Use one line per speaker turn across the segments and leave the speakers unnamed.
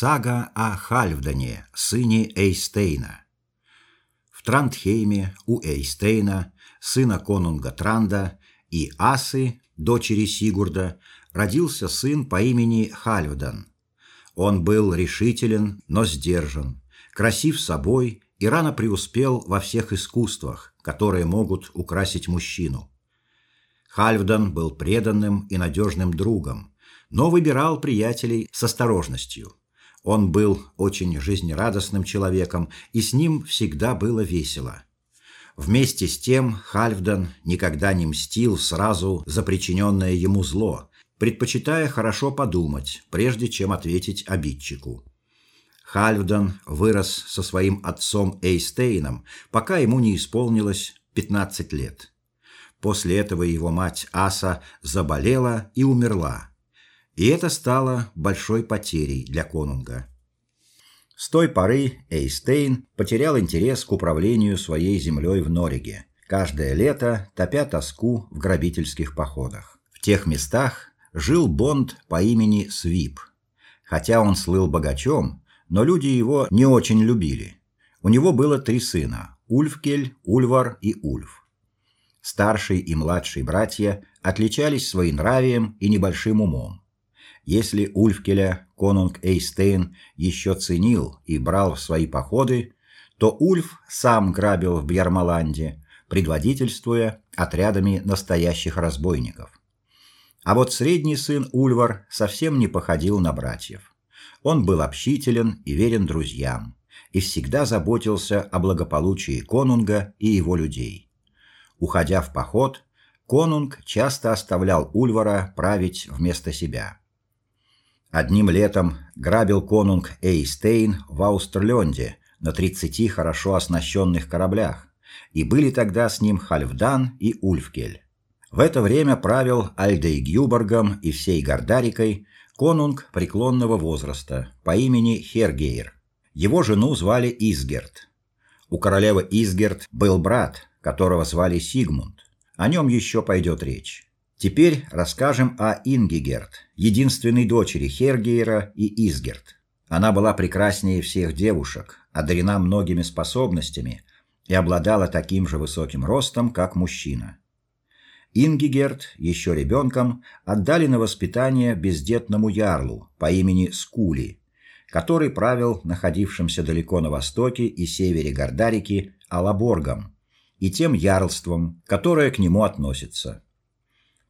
Сага о Хальфдане, сыне Эйстейна. В Трандхейме у Эйстейна, сына конунга Транда, и Асы, дочери Сигурда, родился сын по имени Хальфдан. Он был решителен, но сдержан, красив собой и рано преуспел во всех искусствах, которые могут украсить мужчину. Хальфдан был преданным и надежным другом, но выбирал приятелей с осторожностью. Он был очень жизнерадостным человеком, и с ним всегда было весело. Вместе с тем Хальфдан никогда не мстил сразу за причиненное ему зло, предпочитая хорошо подумать, прежде чем ответить обидчику. Хальфдан вырос со своим отцом Эйстейном, пока ему не исполнилось 15 лет. После этого его мать Аса заболела и умерла, и это стало большой потерей для конунга. С той поры Эйстейн потерял интерес к управлению своей землей в Нориге, каждое лето топя тоску в грабительских походах. В тех местах жил бонд по имени Свип. Хотя он слыл богачом, но люди его не очень любили. У него было три сына: Ульфкель, Ульвар и Ульф. Старший и младший братья отличались своенравием и небольшим умом. Если Ульфкеля конунг Эйстейн еще ценил и брал в свои походы, то Ульф сам грабил в Бьярмаланде, предводительствуя отрядами настоящих разбойников. А вот средний сын Ульвар совсем не походил на братьев. Он был общителен и верен друзьям, и всегда заботился о благополучии конунга и его людей. Уходя в поход, конунг часто оставлял Ульвара править вместо себя. Одним летом грабил конунг Эйстейн в Аустерлёнде на 30 хорошо оснащенных кораблях, и были тогда с ним Хальфдан и Ульфкель. В это время правил Альдейгюборгом и всей Гордарикой конунг преклонного возраста по имени Хергейр. Его жену звали Изгерт. У королевы Изгерт был брат, которого звали Сигмунд. О нем еще пойдет речь. Теперь расскажем о Ингигерт, единственной дочери Хергейра и Изгерт. Она была прекраснее всех девушек, одарена многими способностями и обладала таким же высоким ростом, как мужчина. Ингигерт еще ребенком отдали на воспитание бездетному ярлу по имени Скули, который правил находившимся далеко на востоке и севере Гордарики Алаборгом и тем ярлством, которое к нему относится.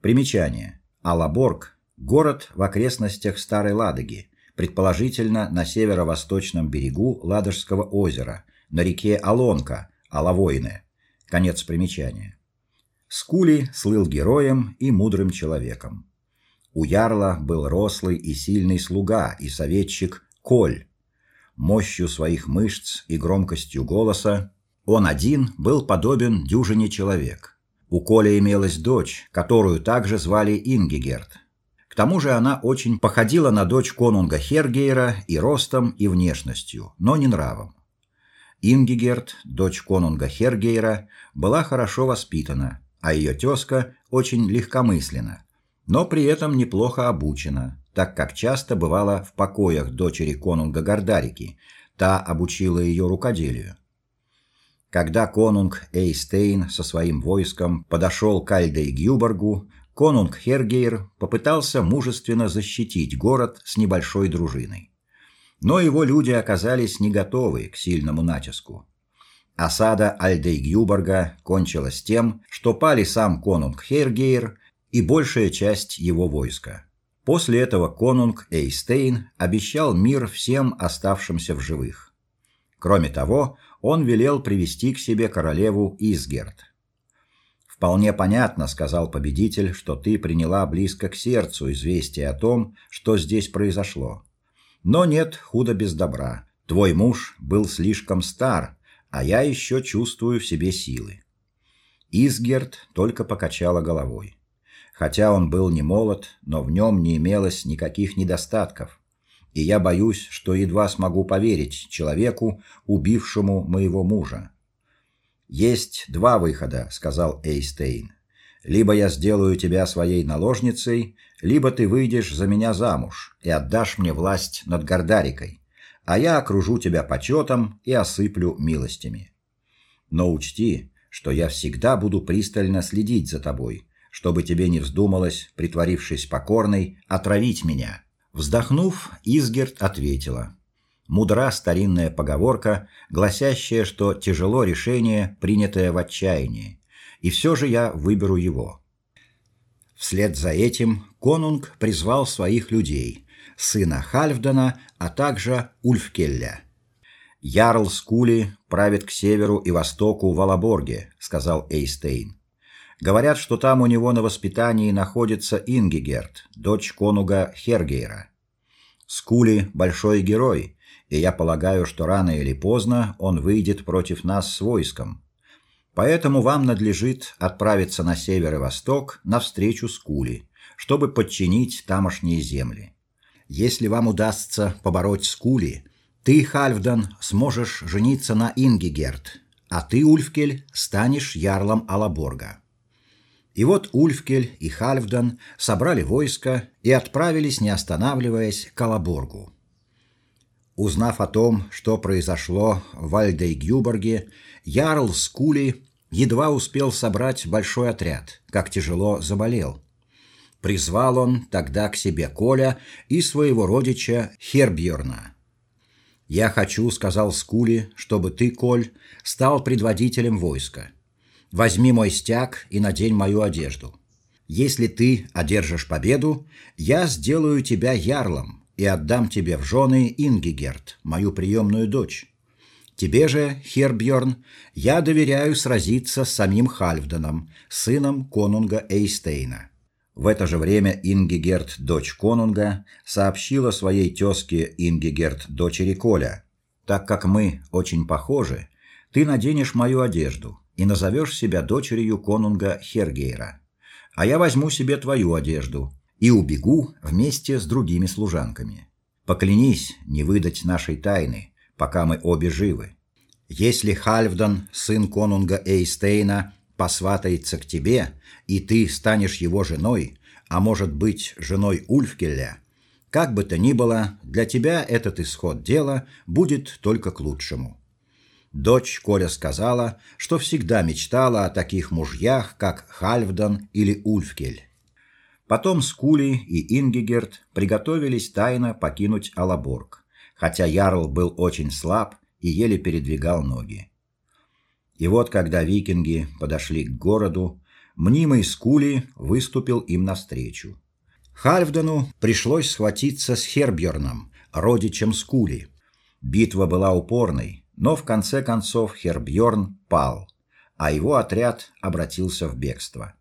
Примечание. Алаборг город в окрестностях Старой Ладоги, предположительно на северо-восточном берегу Ладожского озера, на реке Алонка, Алавойне. Конец примечания. Скули слыл героем и мудрым человеком. У ярла был рослый и сильный слуга и советчик Коль. Мощью своих мышц и громкостью голоса он один был подобен дюжине человек. У Коли имелась дочь, которую также звали Ингигерт. К тому же она очень походила на дочь конунга Хергейра и ростом, и внешностью, но не нравом. Ингигерт, дочь конунга Хергейра, была хорошо воспитана, а ее тезка очень легкомысленна, но при этом неплохо обучена, так как часто бывала в покоях дочери конунга Гордарики. Та обучила ее рукоделию. Когда конунг Эйстейн со своим войском подошел к Альдейгюборгу, конунг Хергейр попытался мужественно защитить город с небольшой дружиной. Но его люди оказались не готовы к сильному натиску. Осада Альдейгюборга кончилась тем, что пали сам конунг Хергейр и большая часть его войска. После этого конунг Эйстейн обещал мир всем оставшимся в живых. Кроме того, он велел привести к себе королеву Изгерт. Вполне понятно, сказал победитель, что ты приняла близко к сердцу известие о том, что здесь произошло. Но нет худа без добра. Твой муж был слишком стар, а я еще чувствую в себе силы. Изгерт только покачала головой. Хотя он был не молод, но в нем не имелось никаких недостатков и я боюсь, что едва смогу поверить человеку, убившему моего мужа. Есть два выхода, сказал Эйстейн. Либо я сделаю тебя своей наложницей, либо ты выйдешь за меня замуж и отдашь мне власть над Гордарикой, а я окружу тебя почетом и осыплю милостями. Но учти, что я всегда буду пристально следить за тобой, чтобы тебе не вздумалось, притворившись покорной, отравить меня. Вздохнув, Изгерт ответила: Мудра старинная поговорка, гласящая, что тяжело решение, принятое в отчаянии, и все же я выберу его. Вслед за этим конунг призвал своих людей, сына Хальфдана, а также Ульфкелля. Ярл Скули правит к северу и востоку в Алаборге, сказал Эйстейн. Говорят, что там у него на воспитании находится Ингигерт, дочь конуга Хергейра. Скули большой герой, и я полагаю, что рано или поздно он выйдет против нас с войском. Поэтому вам надлежит отправиться на север и восток навстречу Скули, чтобы подчинить тамошние земли. Если вам удастся побороть Скули, ты, Хальфдан, сможешь жениться на Ингигерт, а ты, Ульфкель, станешь ярлом Алаборга. И вот Ульфкель и Хальфдан собрали войско и отправились, не останавливаясь, к Алаборгу. Узнав о том, что произошло в Вальдейгюборге, ярл Скули едва успел собрать большой отряд, как тяжело заболел. Призвал он тогда к себе Коля и своего родича Хербьорна. «Я хочу, — сказал Скули, — чтобы ты, Коль, стал предводителем войска. Возьми мой стяг и надень мою одежду. Если ты одержишь победу, я сделаю тебя ярлом и отдам тебе в жены Ингигерт, мою приемную дочь. Тебе же, Хербьорн, я доверяю сразиться с самим Хальфданом, сыном конунга Эйстейна. В это же время Ингигерт, дочь конунга, сообщила своей тезке Ингигерт, дочери Коля: "Так как мы очень похожи, ты наденешь мою одежду, и назовешь себя дочерью конунга Хергейра. А я возьму себе твою одежду и убегу вместе с другими служанками. Поклянись не выдать нашей тайны, пока мы обе живы. Если Хальфдан, сын конунга Эйстейна, посватается к тебе, и ты станешь его женой, а может быть, женой Ульфкеля, как бы то ни было, для тебя этот исход дела будет только к лучшему. Дочь Коля сказала, что всегда мечтала о таких мужьях, как Хальфдан или Ульфкель. Потом Скули и Ингигерт приготовились тайно покинуть Алаборг, хотя ярл был очень слаб и еле передвигал ноги. И вот когда викинги подошли к городу, мнимый Скули выступил им навстречу. Хальфдану пришлось схватиться с Хербьерном, родичем Скули. Битва была упорной, но в конце концов Хербьорн пал, а его отряд обратился в бегство.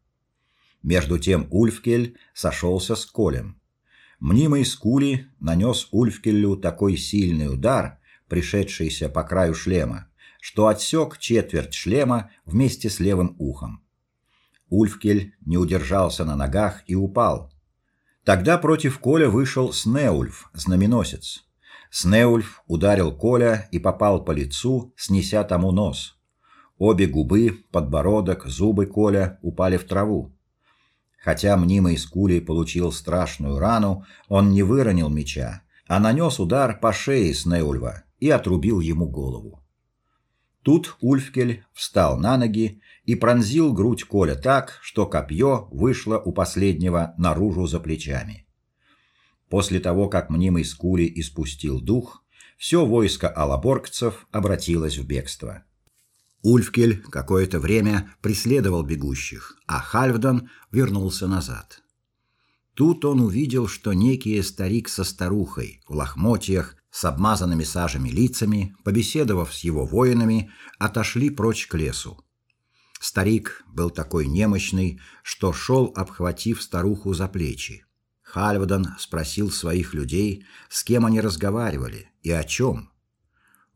Между тем Ульфкель сошелся с Колем. Мнимый Скули нанес Ульфкелю такой сильный удар, пришедшийся по краю шлема, что отсек четверть шлема вместе с левым ухом. Ульфкель не удержался на ногах и упал. Тогда против Коля вышел Снеульф, знаменосец. Снеульф ударил Коля и попал по лицу, снеся тому нос. Обе губы, подбородок, зубы Коля упали в траву. Хотя мнимый Скулей получил страшную рану, он не выронил меча, а нанес удар по шее Снеульва и отрубил ему голову. Тут Ульфкель встал на ноги и пронзил грудь Коля так, что копье вышло у последнего наружу за плечами. После того, как мнимый Скули испустил дух, все войско алаборгцев обратилось в бегство. Ульфкель какое-то время преследовал бегущих, а Хальфдан вернулся назад. Тут он увидел, что некий старик со старухой в лохмотьях с обмазанными сажами лицами, побеседовав с его воинами, отошли прочь к лесу. Старик был такой немощный, что шел, обхватив старуху за плечи. Хальвадан спросил своих людей, с кем они разговаривали и о чем.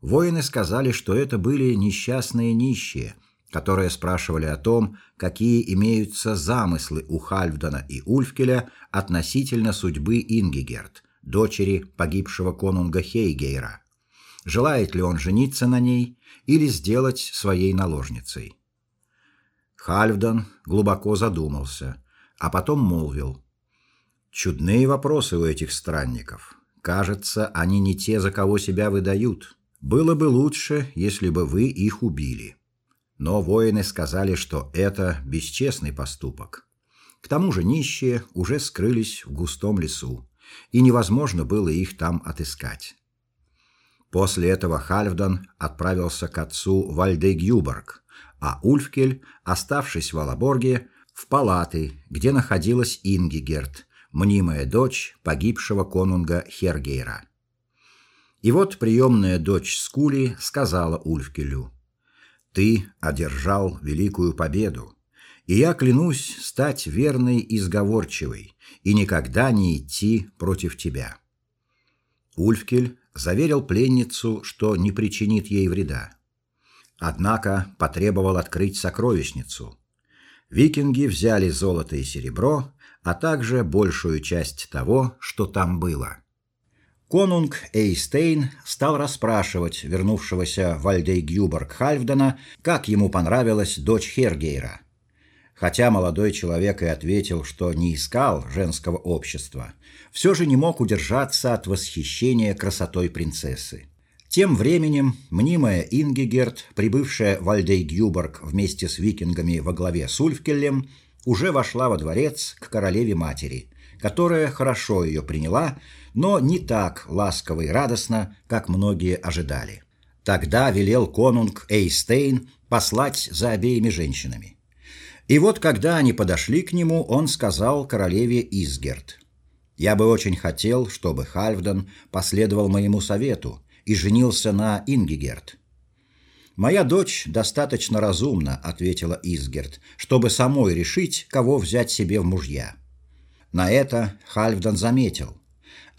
Воины сказали, что это были несчастные нищие, которые спрашивали о том, какие имеются замыслы у Хальвдана и Ульфкеля относительно судьбы Ингигерт, дочери погибшего конунга Хейгейра. Желает ли он жениться на ней или сделать своей наложницей? Хальфдан глубоко задумался, а потом молвил: "Чудные вопросы у этих странников. Кажется, они не те, за кого себя выдают. Было бы лучше, если бы вы их убили". Но воины сказали, что это бесчестный поступок. К тому же нищие уже скрылись в густом лесу, и невозможно было их там отыскать. После этого Хальфдан отправился к отцу Вальдегюборг, а Ульфкель, оставшись в Алаборге, в палаты, где находилась Ингигерт, мнимая дочь погибшего конунга Хергейра. И вот приемная дочь Скули сказала Ульфкелю: "Ты одержал великую победу, и я клянусь стать верной и сговорчивой и никогда не идти против тебя". Ульфкель заверил пленницу, что не причинит ей вреда. Однако потребовал открыть сокровищницу. Викинги взяли золото и серебро, а также большую часть того, что там было. Конунг Эйстейн стал расспрашивать вернувшегося Вальдейгюборг Хальфдена, как ему понравилась дочь Хергейра. Хотя молодой человек и ответил, что не искал женского общества, все же не мог удержаться от восхищения красотой принцессы. Тем временем мнимая Ингигерт, прибывшая в Альдейгюборг вместе с викингами во главе с Ульфкелем, уже вошла во дворец к королеве матери, которая хорошо ее приняла, но не так ласково и радостно, как многие ожидали. Тогда велел конунг Эйстейн послать за обеими женщинами. И вот когда они подошли к нему, он сказал королеве Изгерт: "Я бы очень хотел, чтобы Хальфдан последовал моему совету и женился на Ингигерт". Моя дочь достаточно разумна, ответила Изгерт, чтобы самой решить, кого взять себе в мужья. На это Хальфдан заметил: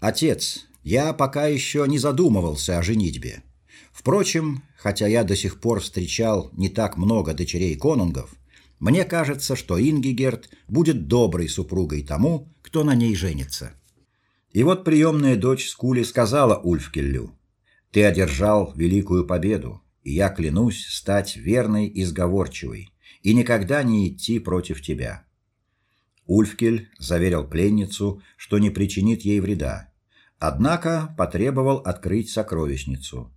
"Отец, я пока еще не задумывался о женитьбе. Впрочем, хотя я до сих пор встречал не так много дочерей конунгов, мне кажется, что Ингигерт будет доброй супругой тому, кто на ней женится. И вот приемная дочь Скули сказала Ульфкеллю: "Ты одержал великую победу, и я клянусь стать верной и сговорчивой и никогда не идти против тебя". Ульфкель заверил пленницу, что не причинит ей вреда, однако потребовал открыть сокровищницу.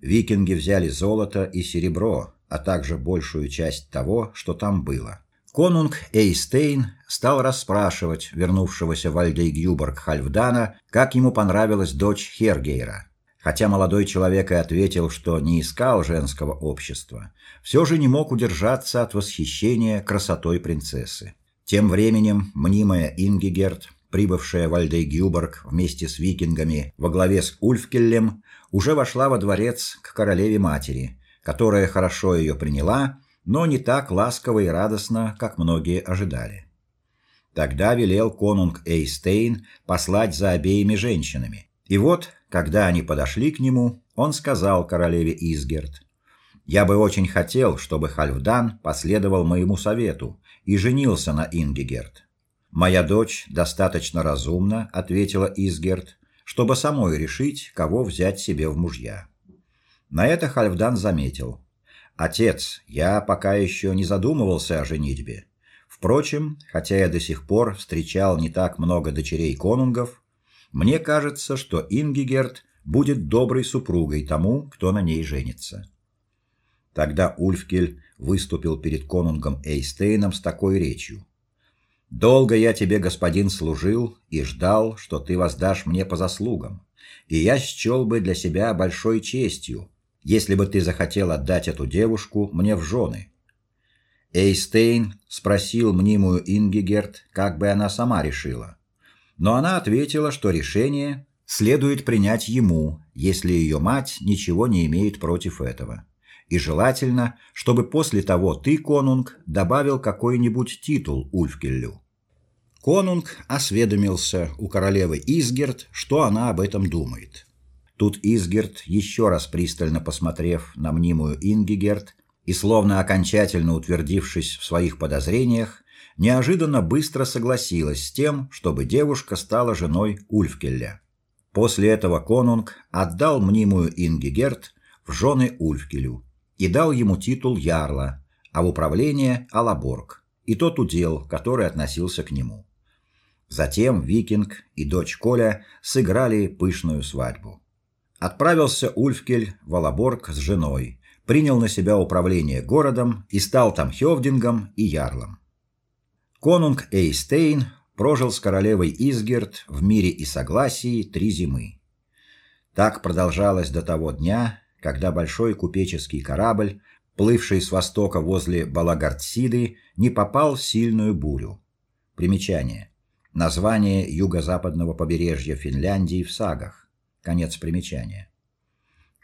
Викинги взяли золото и серебро, а также большую часть того, что там было. Конунг Эйстейн стал расспрашивать вернувшегося в Альдейгюборг Хальфдана, как ему понравилась дочь Хергейра. Хотя молодой человек и ответил, что не искал женского общества, все же не мог удержаться от восхищения красотой принцессы. Тем временем мнимая Ингигерт, прибывшая в Альдейгюборг вместе с викингами во главе с Ульфкеллем, уже вошла во дворец к королеве матери которая хорошо ее приняла, но не так ласково и радостно, как многие ожидали. Тогда велел конунг Эйстейн послать за обеими женщинами. И вот, когда они подошли к нему, он сказал королеве Изгерт: "Я бы очень хотел, чтобы Хальфдан последовал моему совету и женился на Ингигерт. Моя дочь достаточно разумна", ответила Изгерт, "чтобы самой решить, кого взять себе в мужья". На это Хальфдан заметил: "Отец, я пока еще не задумывался о женитьбе. Впрочем, хотя я до сих пор встречал не так много дочерей конунгов, мне кажется, что Ингигерт будет доброй супругой тому, кто на ней женится". Тогда Ульфкель выступил перед конунгом Эйстейном с такой речью: Долго я тебе, господин, служил и ждал, что ты воздашь мне по заслугам, и я счел бы для себя большой честью если бы ты захотел отдать эту девушку мне в жены. Эйстейн спросил мнимую Ингигерт, как бы она сама решила. Но она ответила, что решение следует принять ему, если ее мать ничего не имеет против этого. И желательно, чтобы после того ты, конунг, добавил какой-нибудь титул Ульфкеллю. Конунг осведомился у королевы Изгерт, что она об этом думает. Тут Изгерт, еще раз пристально посмотрев на мнимую Ингигерт и словно окончательно утвердившись в своих подозрениях, неожиданно быстро согласилась с тем, чтобы девушка стала женой Ульфкеля. После этого конунг отдал мнимую Ингигерт в жены Ульфкелю и дал ему титул ярла, а в управление Алаборг и тот удел, который относился к нему. Затем Викинг и дочь Коля сыграли пышную свадьбу. Отправился Ульфкель в Алаборг с женой, принял на себя управление городом и стал там хёвдингом и ярлом. Конунг Эйстейн прожил с королевой Изгерт в мире и согласии три зимы. Так продолжалось до того дня, когда большой купеческий корабль, плывший с востока возле Балагардсиды, не попал в сильную бурю. Примечание. Название юго-западного побережья Финляндии в сагах. Конец примечания.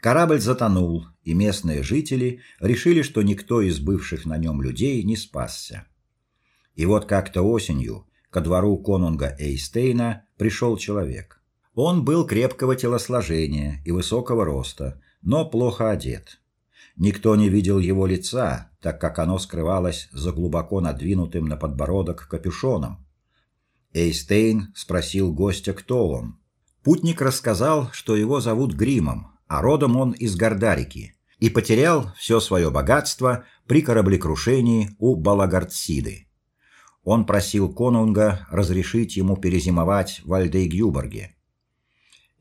Корабль затонул, и местные жители решили, что никто из бывших на нем людей не спасся. И вот как-то осенью ко двору конунга Эйстейна пришел человек. Он был крепкого телосложения и высокого роста, но плохо одет. Никто не видел его лица, так как оно скрывалось за глубоко надвинутым на подбородок капюшоном. Эйстейн спросил гостя, кто он. Путник рассказал, что его зовут Гримом, а родом он из Гордарики и потерял все свое богатство при кораблекрушении у Балагардсиды. Он просил конунга разрешить ему перезимовать в Альдейгюборге.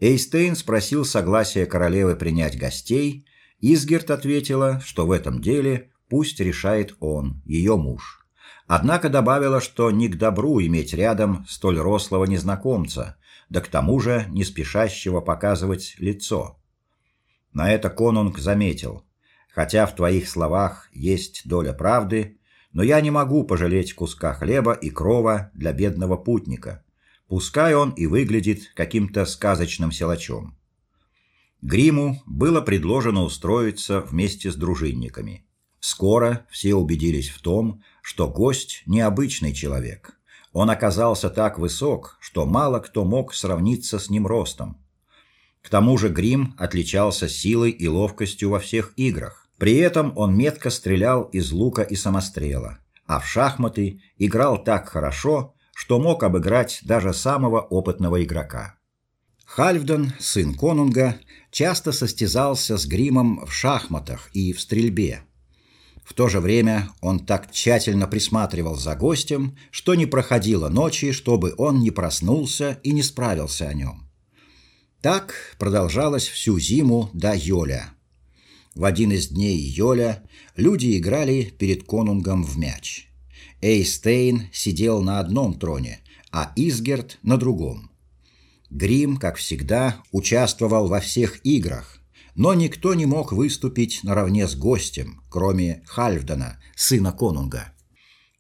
Эйстейн спросил согласия королевы принять гостей Изгерт ответила, что в этом деле пусть решает он, ее муж. Однако добавила, что не к добру иметь рядом столь рослого незнакомца, да к тому же не спешащего показывать лицо. На это конунг заметил: "Хотя в твоих словах есть доля правды, но я не могу пожалеть куска хлеба и крова для бедного путника. Пускай он и выглядит каким-то сказочным силачом. Гриму было предложено устроиться вместе с дружинниками. Скоро все убедились в том, что гость необычный человек. Он оказался так высок, что мало кто мог сравниться с ним ростом. К тому же Грим отличался силой и ловкостью во всех играх. При этом он метко стрелял из лука и самострела, а в шахматы играл так хорошо, что мог обыграть даже самого опытного игрока. Хальфдан, сын конунга, часто состязался с Гримом в шахматах и в стрельбе. В то же время он так тщательно присматривал за гостем, что не проходило ночи, чтобы он не проснулся и не справился о нем. Так продолжалось всю зиму до Йоля. В один из дней Йоля люди играли перед конунгом в мяч. Эйстейн сидел на одном троне, а Изгерт на другом. Грим, как всегда, участвовал во всех играх, но никто не мог выступить наравне с гостем, кроме Хальфдена, сына конунга.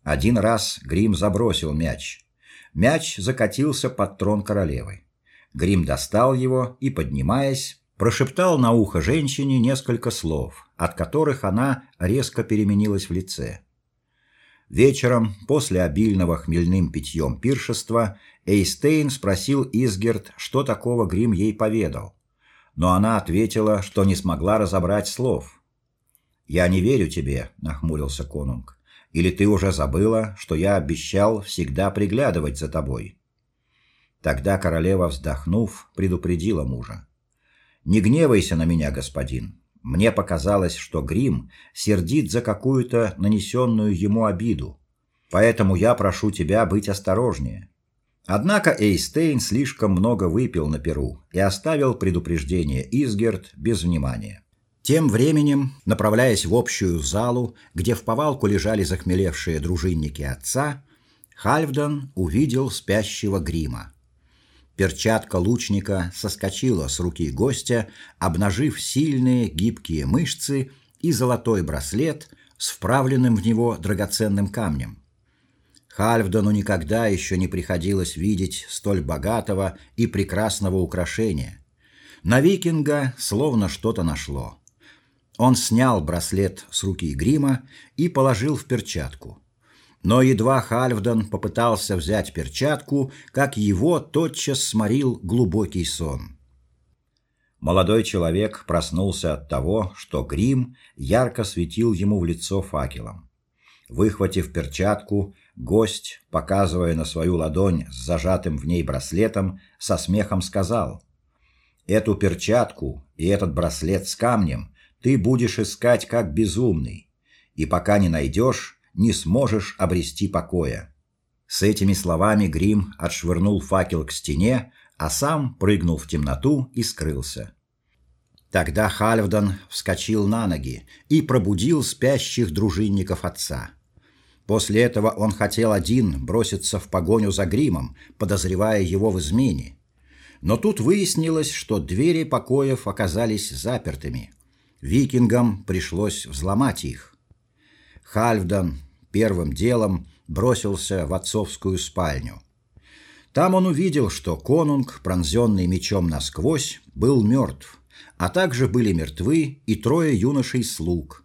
Один раз Грим забросил мяч. Мяч закатился под трон королевы. Грим достал его и, поднимаясь, прошептал на ухо женщине несколько слов, от которых она резко переменилась в лице. Вечером, после обильного хмельным питьем пиршества, Эйстейн спросил Изгерт, что такого Грим ей поведал. Но она ответила, что не смогла разобрать слов. «Я не верю тебе», — нахмурился конунг. «Или ты уже забыла, что я обещал всегда приглядывать за тобой?» Тогда королева, вздохнув, предупредила мужа. «Не гневайся на меня, господин. Мне показалось, что Грим сердит за какую-то нанесенную ему обиду. Поэтому я прошу тебя быть осторожнее. Однако Эйстейн слишком много выпил на перу и оставил предупреждение Изгерт без внимания. Тем временем, направляясь в общую залу, где в повалку лежали захмелевшие дружинники отца, Хальфдан увидел спящего Грима. Перчатка лучника соскочила с руки гостя, обнажив сильные гибкие мышцы и золотой браслет с вправленным в него драгоценным камнем. Хальфдану никогда еще не приходилось видеть столь богатого и прекрасного украшения. На викинга словно что-то нашло. Он снял браслет с руки Грима и положил в перчатку. Но едва Хальфдан попытался взять перчатку, как его тотчас сморил глубокий сон. Молодой человек проснулся от того, что грим ярко светил ему в лицо факелом. Выхватив перчатку, гость, показывая на свою ладонь с зажатым в ней браслетом, со смехом сказал: "Эту перчатку и этот браслет с камнем ты будешь искать как безумный. и пока не найдешь, не сможешь обрести покоя. С этими словами Грим отшвырнул факел к стене, а сам прыгнул в темноту и скрылся. Тогда Хальфдан вскочил на ноги и пробудил спящих дружинников отца. После этого он хотел один броситься в погоню за Гримом, подозревая его в измене. Но тут выяснилось, что двери покоев оказались запертыми. Викингам пришлось взломать их. Хальфдан первым делом бросился в отцовскую спальню. Там он увидел, что конунг, пронзенный мечом насквозь, был мертв, а также были мертвы и трое юношей-слуг.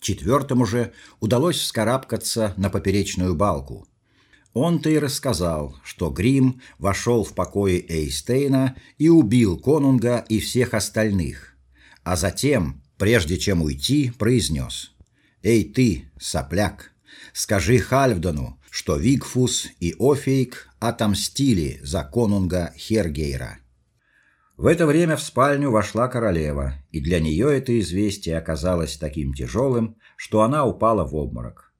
Четвертому же удалось вскарабкаться на поперечную балку. Он-то и рассказал, что Грим вошел в покои Эйстейна и убил конунга и всех остальных, а затем, прежде чем уйти, произнес «Эй ты, сопляк, скажи Хальфдану, что Вигфус и Офейк отомстили за конунга Хергейра». В это время в спальню вошла королева, и для нее это известие оказалось таким тяжелым, что она упала в обморок.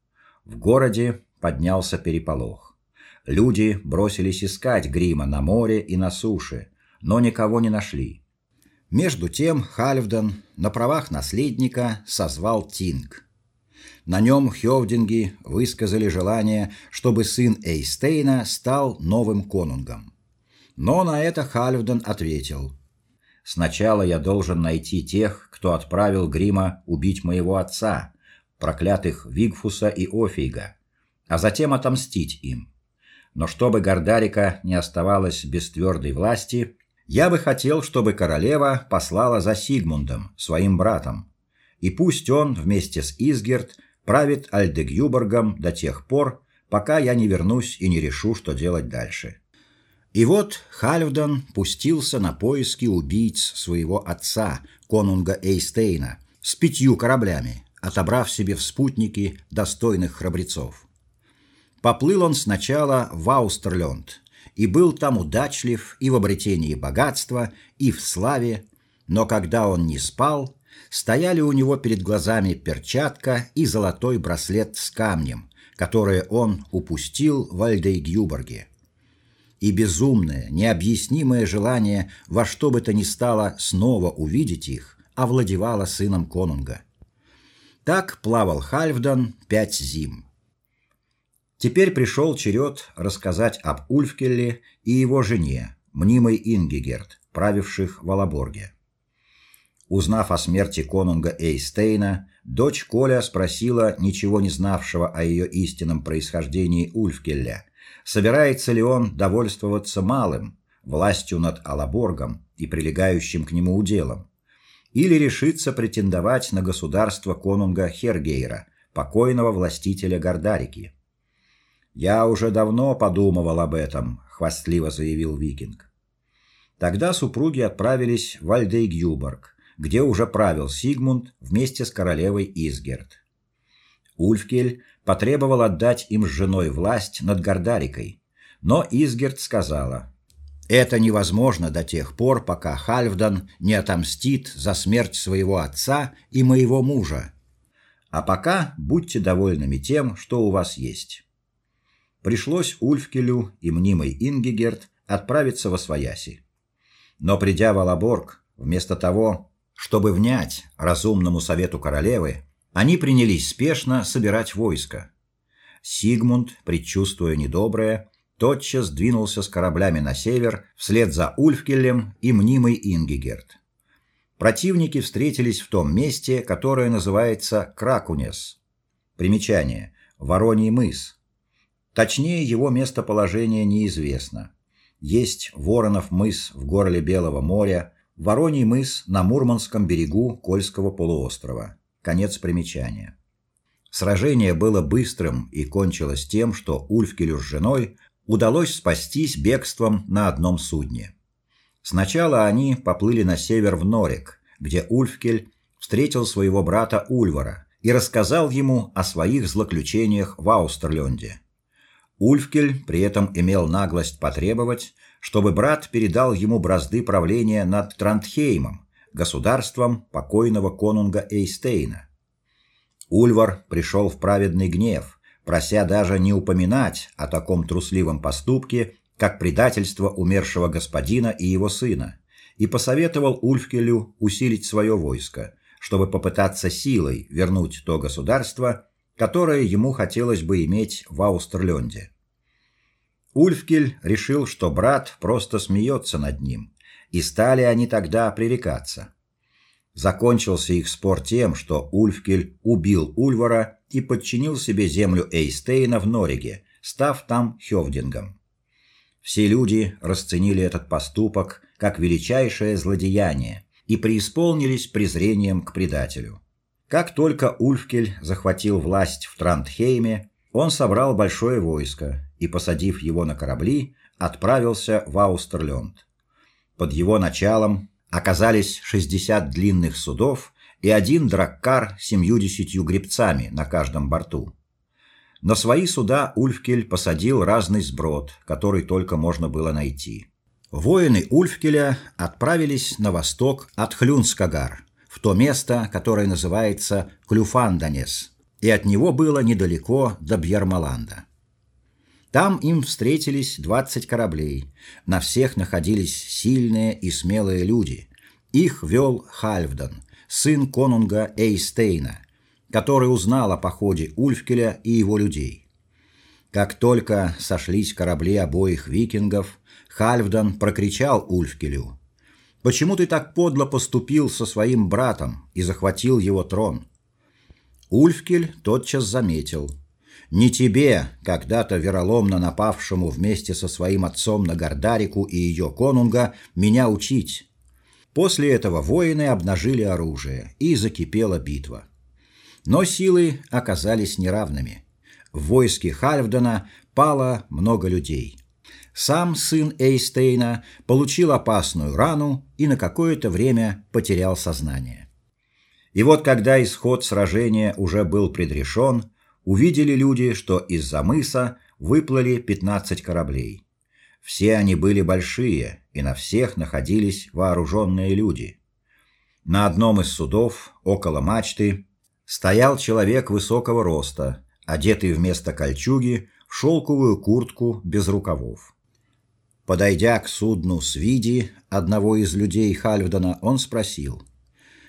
В городе поднялся переполох. Люди бросились искать грима на море и на суше, но никого не нашли. Между тем Хальфдан на правах наследника созвал тинг. На нем хёвдинги высказали желание, чтобы сын Эйстейна стал новым конунгом. Но на это Хальфден ответил: Сначала я должен найти тех, кто отправил Грима убить моего отца, проклятых Вигфуса и Офейга, а затем отомстить им. Но чтобы Гордарика не оставалась без твердой власти, я бы хотел, чтобы королева послала за Сигмундом, своим братом, и пусть он вместе с Изгерт правит Альдегюборгом до тех пор, пока я не вернусь и не решу, что делать дальше. И вот Хальфдан пустился на поиски убийц своего отца, конунга Эйстейна, с пятью кораблями, отобрав себе в спутники достойных храбрецов. Поплыл он сначала в Аустерлёнд и был там удачлив и в обретении богатства, и в славе, но когда он не спал, стояли у него перед глазами перчатка и золотой браслет с камнем, которые он упустил в Альдейгюборге и безумное, необъяснимое желание во что бы то ни стало снова увидеть их овладевало сыном конунга. Так плавал Хальфдан пять зим. Теперь пришел черед рассказать об Ульфкелле и его жене, мнимой Ингигерт, правивших в Алаборге. Узнав о смерти конунга Эйстейна, дочь Коля спросила ничего не знавшего о ее истинном происхождении Ульфкелля – собирается ли он довольствоваться малым, властью над Алаборгом и прилегающим к нему уделом, или решится претендовать на государство конунга Хергейра, покойного властителя Гордарики. Я уже давно подумывал об этом, хвастливо заявил викинг. Тогда супруги отправились в Альдейгюборг, где уже правил Сигмунд вместе с королевой Изгерт. Ульфкель потребовал отдать им с женой власть над Гордарикой, но Изгерт сказала: "Это невозможно до тех пор, пока Хальфдан не отомстит за смерть своего отца и моего мужа. А пока будьте довольными тем, что у вас есть". Пришлось Ульфкелю и мнимой Ингигерт отправиться во свояси. Но придя в Алаборг, вместо того, чтобы внять разумному совету королевы, они принялись спешно собирать войско. Сигмунд, предчувствуя недоброе, тотчас двинулся с кораблями на север вслед за Ульфкелем и мнимой Ингигерт. Противники встретились в том месте, которое называется Кракунес. Примечание: Вороний мыс. Точнее, его местоположение неизвестно. Есть Воронов мыс в горле Белого моря, Вороний мыс на Мурманском берегу Кольского полуострова. Конец примечания. Сражение было быстрым и кончилось тем, что Ульфкелю с женой удалось спастись бегством на одном судне. Сначала они поплыли на север в Норик, где Ульфкель встретил своего брата Ульвара и рассказал ему о своих злоключениях в Аустерлёнде. Ульфкель при этом имел наглость потребовать, чтобы брат передал ему бразды правления над Трантхеймом, государством покойного конунга Эйстейна. Ульвар пришел в праведный гнев, прося даже не упоминать о таком трусливом поступке, как предательство умершего господина и его сына, и посоветовал Ульфкелю усилить свое войско, чтобы попытаться силой вернуть то государство, которое ему хотелось бы иметь в Аустерлёнде. Ульфкель решил, что брат просто смеется над ним, и стали они тогда пререкаться. Закончился их спор тем, что Ульфкель убил Ульвара и подчинил себе землю Эйстейна в Нориге, став там хёвдингом. Все люди расценили этот поступок как величайшее злодеяние и преисполнились презрением к предателю. Как только Ульфкель захватил власть в Трандхейме, он собрал большое войско и, посадив его на корабли, отправился в Аустерлёнд. Под его началом оказались 60 длинных судов и один драккар с 70 гребцами на каждом борту. На свои суда Ульфкель посадил разный сброд, который только можно было найти. Воины Ульфкеля отправились на восток от Хлюнскагар, в то место, которое называется Клюфанданес, и от него было недалеко до Бьермаланда. Там им встретились 20 кораблей. На всех находились сильные и смелые люди. Их вел Хальфдан, сын конунга Эйстейна, который узнал о походе Ульфкеля и его людей. Как только сошлись корабли обоих викингов, Хальфдан прокричал Ульфкелю: "Почему ты так подло поступил со своим братом и захватил его трон?" Ульфкель тотчас заметил: не тебе, когда-то вероломно напавшему вместе со своим отцом на Гордарику и ее конунга, меня учить. После этого воины обнажили оружие, и закипела битва. Но силы оказались неравными. В войске Хальфдена пало много людей. Сам сын Эйстейна получил опасную рану и на какое-то время потерял сознание. И вот когда исход сражения уже был предрешен, увидели люди, что из-за мыса выплыли 15 кораблей. Все они были большие, и на всех находились вооруженные люди. На одном из судов, около мачты, стоял человек высокого роста, одетый вместо кольчуги в шелковую куртку без рукавов. Подойдя к судну Свиди, одного из людей Хальфдена, он спросил: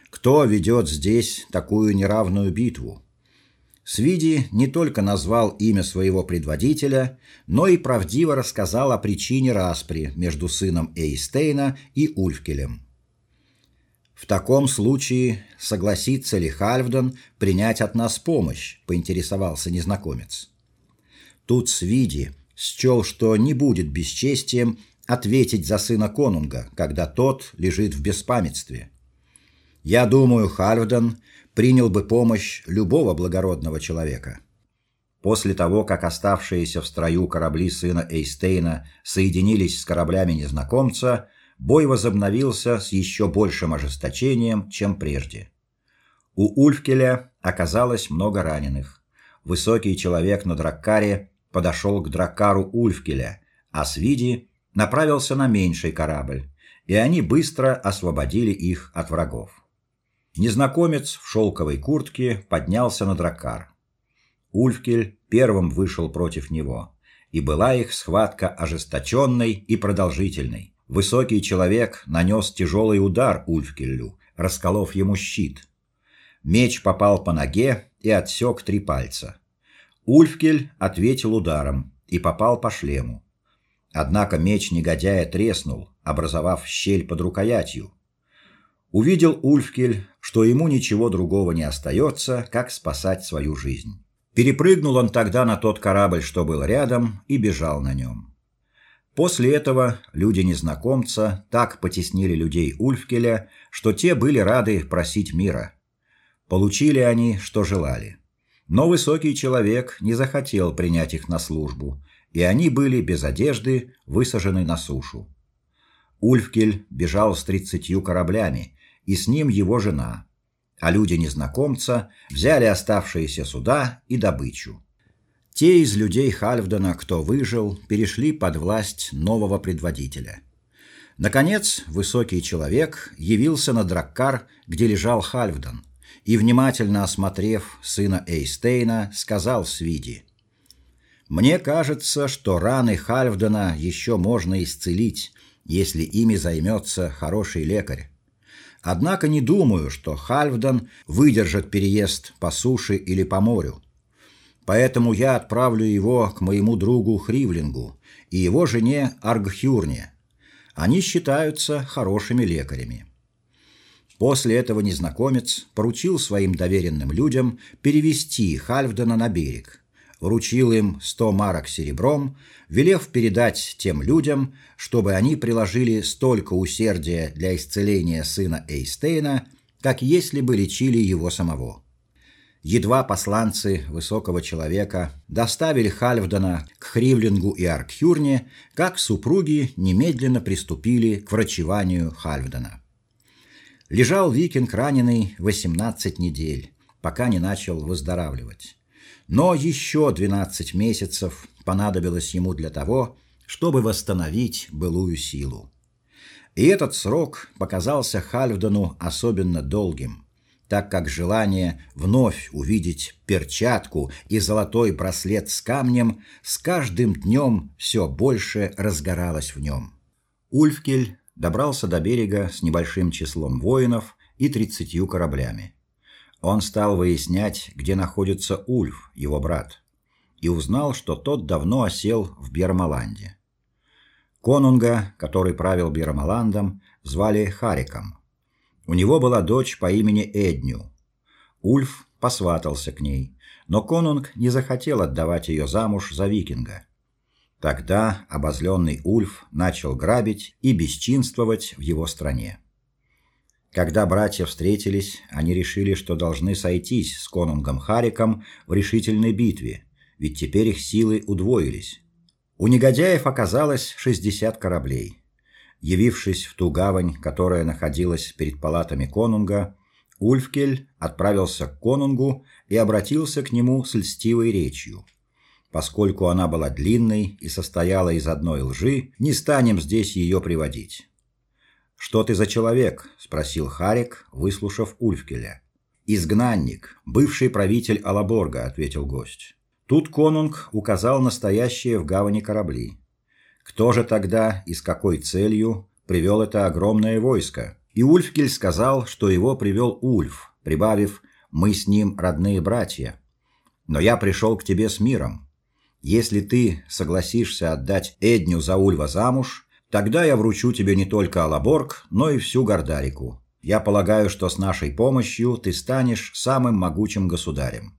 "Кто ведет здесь такую неравную битву?" Свиди не только назвал имя своего предводителя, но и правдиво рассказал о причине распри между сыном Эйстейна и Ульфкелем. В таком случае согласится ли Хальфдан принять от нас помощь, поинтересовался незнакомец. Тут Свиди счел, что не будет бесчестием ответить за сына конунга, когда тот лежит в беспамятстве. Я думаю, Хальфдан принял бы помощь любого благородного человека. После того, как оставшиеся в строю корабли сына Эйстейна соединились с кораблями незнакомца, бой возобновился с еще большим ожесточением, чем прежде. У Ульфкеля оказалось много раненых. Высокий человек на драккаре подошел к драккару Ульфкеля, а Свиди направился на меньший корабль, и они быстро освободили их от врагов. Незнакомец в шелковой куртке поднялся на драккар. Ульфкель первым вышел против него, и была их схватка ожесточенной и продолжительной. Высокий человек нанес тяжелый удар Ульфкелю, расколов ему щит. Меч попал по ноге и отсек три пальца. Ульфкель ответил ударом и попал по шлему. Однако меч негодяя треснул, образовав щель под рукоятью. Увидел Ульфкель, что ему ничего другого не остается, как спасать свою жизнь. Перепрыгнул он тогда на тот корабль, что был рядом, и бежал на нем. После этого люди незнакомца так потеснили людей Ульфкеля, что те были рады просить мира. Получили они, что желали. Но высокий человек не захотел принять их на службу, и они были без одежды высажены на сушу. Ульфкель бежал с тридцатью кораблями, и с ним его жена, а люди незнакомца взяли оставшиеся суда и добычу. Те из людей Хальфдена, кто выжил, перешли под власть нового предводителя. Наконец, высокий человек явился на Драккар, где лежал Хальфдан, и, внимательно осмотрев сына Эйстейна, сказал Свиди, «Мне кажется, что раны Хальфдена еще можно исцелить, если ими займется хороший лекарь. Однако не думаю, что Хальфден выдержит переезд по суше или по морю. Поэтому я отправлю его к моему другу Хривлингу и его жене Аргхюрне. Они считаются хорошими лекарями. После этого незнакомец поручил своим доверенным людям перевести Хальфдена на берег, вручил им сто марок серебром, велев передать тем людям, чтобы они приложили столько усердия для исцеления сына Эйстейна, как если бы лечили его самого. Едва посланцы высокого человека доставили Хальфдена к Хривлингу и Аркхюрне, как супруги немедленно приступили к врачеванию Хальфдена. Лежал викинг раненый 18 недель, пока не начал выздоравливать. Но еще 12 месяцев понадобилось ему для того, чтобы восстановить былую силу. И этот срок показался Хальфдену особенно долгим, так как желание вновь увидеть перчатку и золотой браслет с камнем с каждым днем все больше разгоралось в нем. Ульфкель добрался до берега с небольшим числом воинов и тридцатью кораблями. Он стал выяснять, где находится Ульф, его брат, и узнал, что тот давно осел в Бермаланде. Конунга, который правил Бермаландом, звали Хариком. У него была дочь по имени Эдню. Ульф посватался к ней, но Конунг не захотел отдавать ее замуж за викинга. Тогда обозленный Ульф начал грабить и бесчинствовать в его стране. Когда братья встретились, они решили, что должны сойтись с конунгом Хариком в решительной битве, ведь теперь их силы удвоились. У негодяев оказалось 60 кораблей. Явившись в ту гавань, которая находилась перед палатами конунга, Ульфкель отправился к конунгу и обратился к нему с льстивой речью – Поскольку она была длинной и состояла из одной лжи, не станем здесь ее приводить. Что ты за человек? спросил Харик, выслушав Ульфкеля. Изгнанник, бывший правитель Алаборга, ответил гость. Тут конунг указал настоящие в гавани корабли. Кто же тогда и с какой целью привел это огромное войско? И Ульфкель сказал, что его привел Ульф, прибавив: "Мы с ним родные братья. Но я пришел к тебе с миром. Если ты согласишься отдать Эдню за Ульва замуж, тогда я вручу тебе не только Алаборг, но и всю Гордарику. Я полагаю, что с нашей помощью ты станешь самым могучим государем.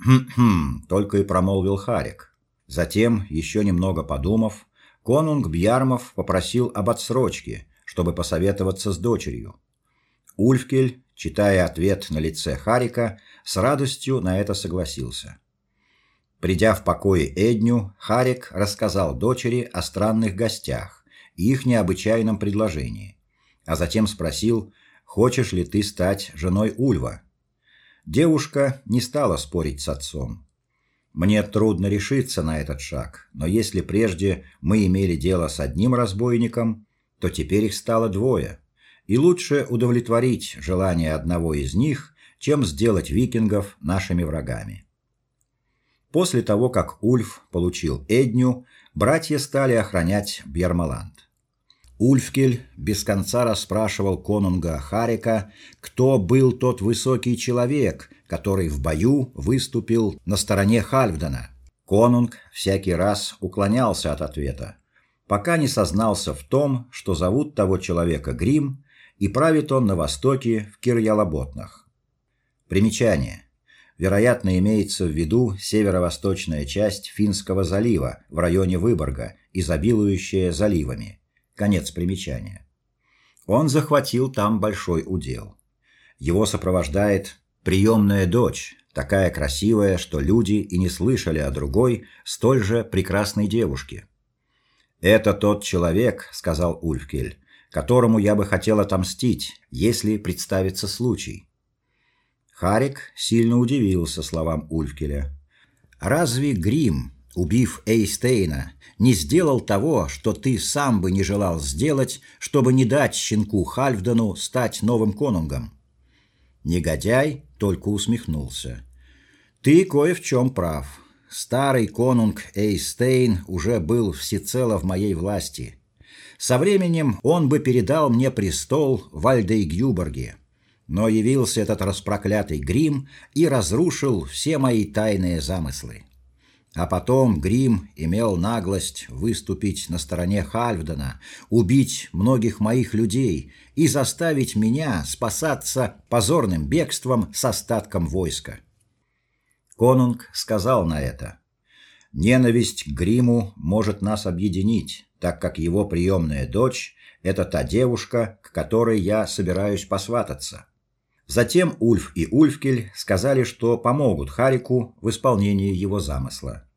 Хм-хм, только и промолвил Харик. Затем, еще немного подумав, конунг Бьярмов попросил об отсрочке, чтобы посоветоваться с дочерью. Ульфкель, читая ответ на лице Харика, с радостью на это согласился. Придя в покое Эдню, Харик рассказал дочери о странных гостях и их необычайном предложении, а затем спросил, хочешь ли ты стать женой Ульва. Девушка не стала спорить с отцом. Мне трудно решиться на этот шаг, но если прежде мы имели дело с одним разбойником, то теперь их стало двое, и лучше удовлетворить желание одного из них, чем сделать викингов нашими врагами. После того, как Ульф получил Эдню, братья стали охранять Бьермаланд. Ульфкель без конца расспрашивал конунга Харика, кто был тот высокий человек, который в бою выступил на стороне Хальфдена. Конунг всякий раз уклонялся от ответа, пока не сознался в том, что зовут того человека Грим, и правит он на востоке в Кирьялоботнах. Примечание. Вероятно, имеется в виду северо-восточная часть Финского залива в районе Выборга, изобилующая заливами. Конец примечания. Он захватил там большой удел. Его сопровождает приемная дочь, такая красивая, что люди и не слышали о другой, столь же прекрасной девушке. Это тот человек, сказал Ульфкель, которому я бы хотел отомстить, если представится случай. Харик сильно удивился словам Ульфкеля. Разве Грим, убив Эйстейна, не сделал того, что ты сам бы не желал сделать, чтобы не дать щенку Хальфдану стать новым конунгом? Негодяй только усмехнулся. Ты кое в чем прав. Старый конунг Эйстейн уже был всецело в моей власти. Со временем он бы передал мне престол в Альдейгюборге. Но явился этот распроклятый Грим и разрушил все мои тайные замыслы. А потом Грим имел наглость выступить на стороне Хальфдена, убить многих моих людей и заставить меня спасаться позорным бегством с остатком войска. Конунг сказал на это: "Ненависть к Гриму может нас объединить, так как его приемная дочь это та девушка, к которой я собираюсь посвататься". Затем Ульф и Ульфкель сказали, что помогут Харику в исполнении его замысла.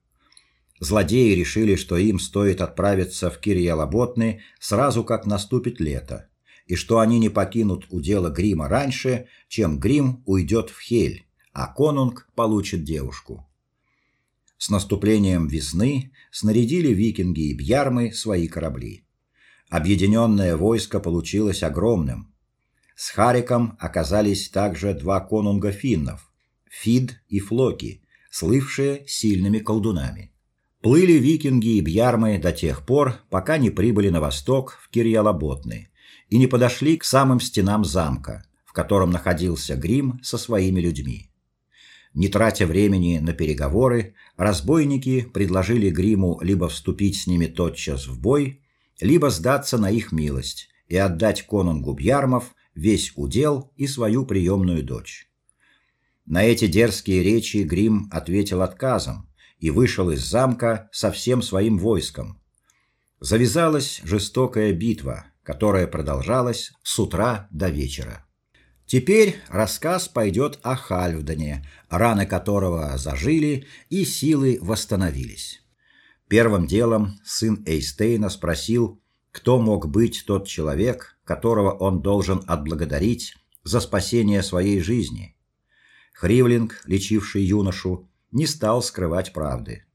Злодеи решили, что им стоит отправиться в Кирьялоботны сразу как наступит лето, и что они не покинут удела Грима раньше, чем Грим уйдет в Хель, а Конунг получит девушку. С наступлением весны снарядили викинги и бьярмы свои корабли. Объединенное войско получилось огромным. С Хариком оказались также два конунга финнов Фид и Флоки, слывшие сильными колдунами. Плыли викинги и бьярмы до тех пор, пока не прибыли на восток в Кирьялоботны и не подошли к самым стенам замка, в котором находился Грим со своими людьми. Не тратя времени на переговоры, разбойники предложили Гриму либо вступить с ними тотчас в бой, либо сдаться на их милость и отдать конунгу Бьярмов весь удел и свою приемную дочь. На эти дерзкие речи Грим ответил отказом и вышел из замка со всем своим войском. Завязалась жестокая битва, которая продолжалась с утра до вечера. Теперь рассказ пойдет о Хальфдене, раны которого зажили и силы восстановились. Первым делом сын Эйстейна спросил, кто мог быть тот человек, которого он должен отблагодарить за спасение своей жизни. Хривлинг, лечивший юношу, не стал скрывать правды.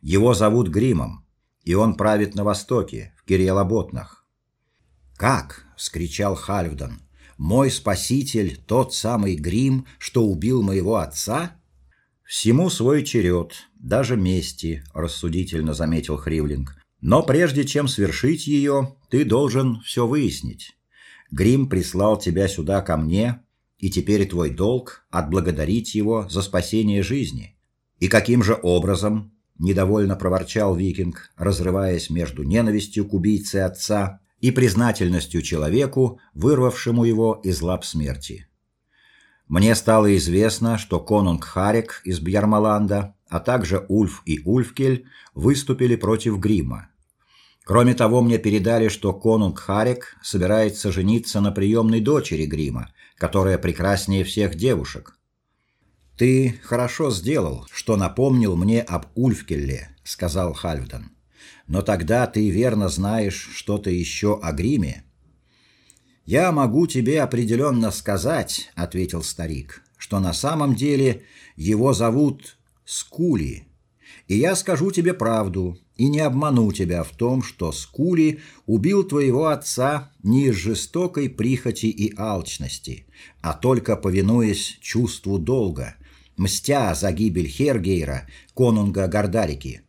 Его зовут Гримом, и он правит на востоке, в Кирьялоботнах. Как, вскричал Хальфдан. Мой спаситель тот самый Грим, что убил моего отца? Всему свой черед, даже мести, рассудительно заметил Хривлинг. Но прежде чем свершить ее, ты должен все выяснить. Грим прислал тебя сюда ко мне, и теперь твой долг отблагодарить его за спасение жизни. И каким же образом? недовольно проворчал викинг, разрываясь между ненавистью к убийце отца и признательностью человеку, вырвавшему его из лап смерти. Мне стало известно, что конунг Харик из Бьярмаланда, а также Ульф и Ульфкель выступили против Грима. Кроме того, мне передали, что конунг Харик собирается жениться на приемной дочери Грима, которая прекраснее всех девушек. Ты хорошо сделал, что напомнил мне об Ульфкелле, сказал Хальфдан. Но тогда ты верно знаешь что-то еще о Гриме. Я могу тебе определенно сказать, ответил старик, что на самом деле его зовут Скули. И я скажу тебе правду и не обману тебя в том, что Скули убил твоего отца не из жестокой прихоти и алчности, а только повинуясь чувству долга, мстя за гибель Хергейра, конунга Гордарики.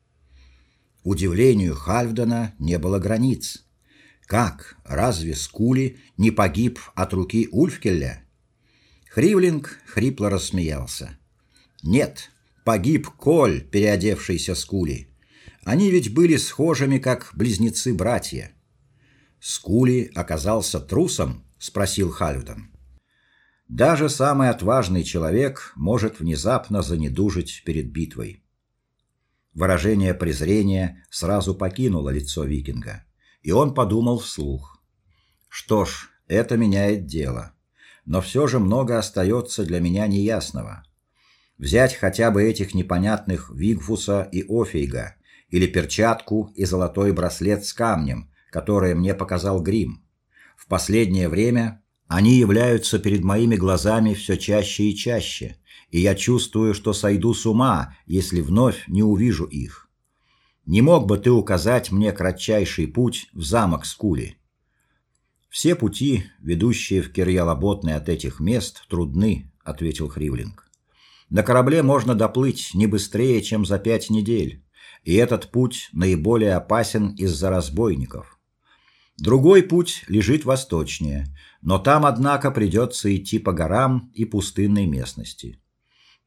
Удивлению Хальфдена не было границ. Как, разве Скули не погиб от руки Ульфкеля? Хривлинг хрипло рассмеялся. Нет, погиб Коль, переодевшийся Скули. Они ведь были схожими как близнецы-братья. Скули оказался трусом, спросил Халюдан. Даже самый отважный человек может внезапно занедужить перед битвой. Выражение презрения сразу покинуло лицо викинга, и он подумал вслух: что ж, это меняет дело. Но все же много остается для меня неясного. Взять хотя бы этих непонятных Вигфуса и Офейга, или перчатку и золотой браслет с камнем, которые мне показал Грим. В последнее время они являются перед моими глазами все чаще и чаще, и я чувствую, что сойду с ума, если вновь не увижу их. Не мог бы ты указать мне кратчайший путь в замок Скули? Все пути, ведущие в Кирьялаботный от этих мест, трудны, ответил Хривлинг. На корабле можно доплыть не быстрее, чем за пять недель, и этот путь наиболее опасен из-за разбойников. Другой путь лежит восточнее, но там, однако, придется идти по горам и пустынной местности.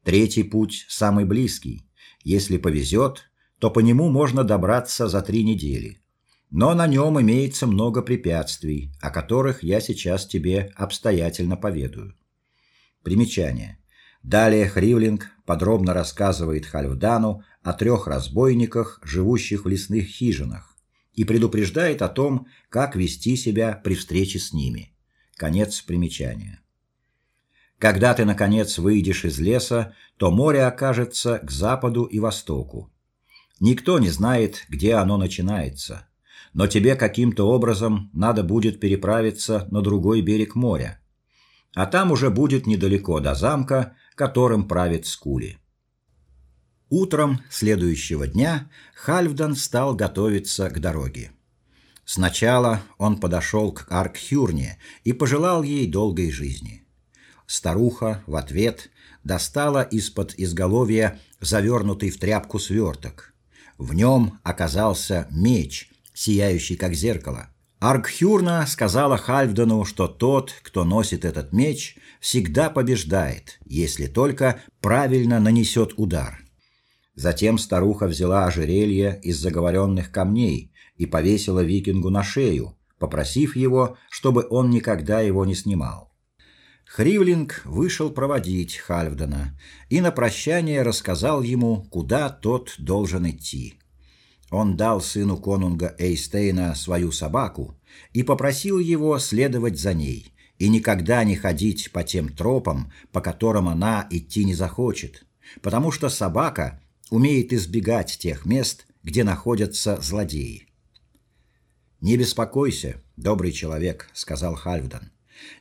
Третий путь самый близкий. Если повезет, то по нему можно добраться за три недели. Но на нем имеется много препятствий, о которых я сейчас тебе обстоятельно поведаю. Примечание. Далее Хривлинг подробно рассказывает Хальфдану о трех разбойниках, живущих в лесных хижинах, и предупреждает о том, как вести себя при встрече с ними. Конец примечания. Когда ты наконец выйдешь из леса, то море окажется к западу и востоку. Никто не знает, где оно начинается, но тебе каким-то образом надо будет переправиться на другой берег моря. А там уже будет недалеко до замка, которым правит Скули. Утром следующего дня Хальфдан стал готовиться к дороге. Сначала он подошел к Аркхюрне и пожелал ей долгой жизни. Старуха в ответ достала из-под изголовья завернутый в тряпку сверток. В нем оказался меч, сияющий как зеркало. Аркхюрна сказала Хальфдану, что тот, кто носит этот меч, всегда побеждает, если только правильно нанесет удар. Затем старуха взяла ожерелье из заговоренных камней и повесила викингу на шею, попросив его, чтобы он никогда его не снимал. Хривлинг вышел проводить Хальфдена и на прощание рассказал ему, куда тот должен идти. Он дал сыну конунга Эйстейна свою собаку и попросил его следовать за ней и никогда не ходить по тем тропам, по которым она идти не захочет, потому что собака умеет избегать тех мест, где находятся злодеи. Не беспокойся, добрый человек, сказал Хальфдан.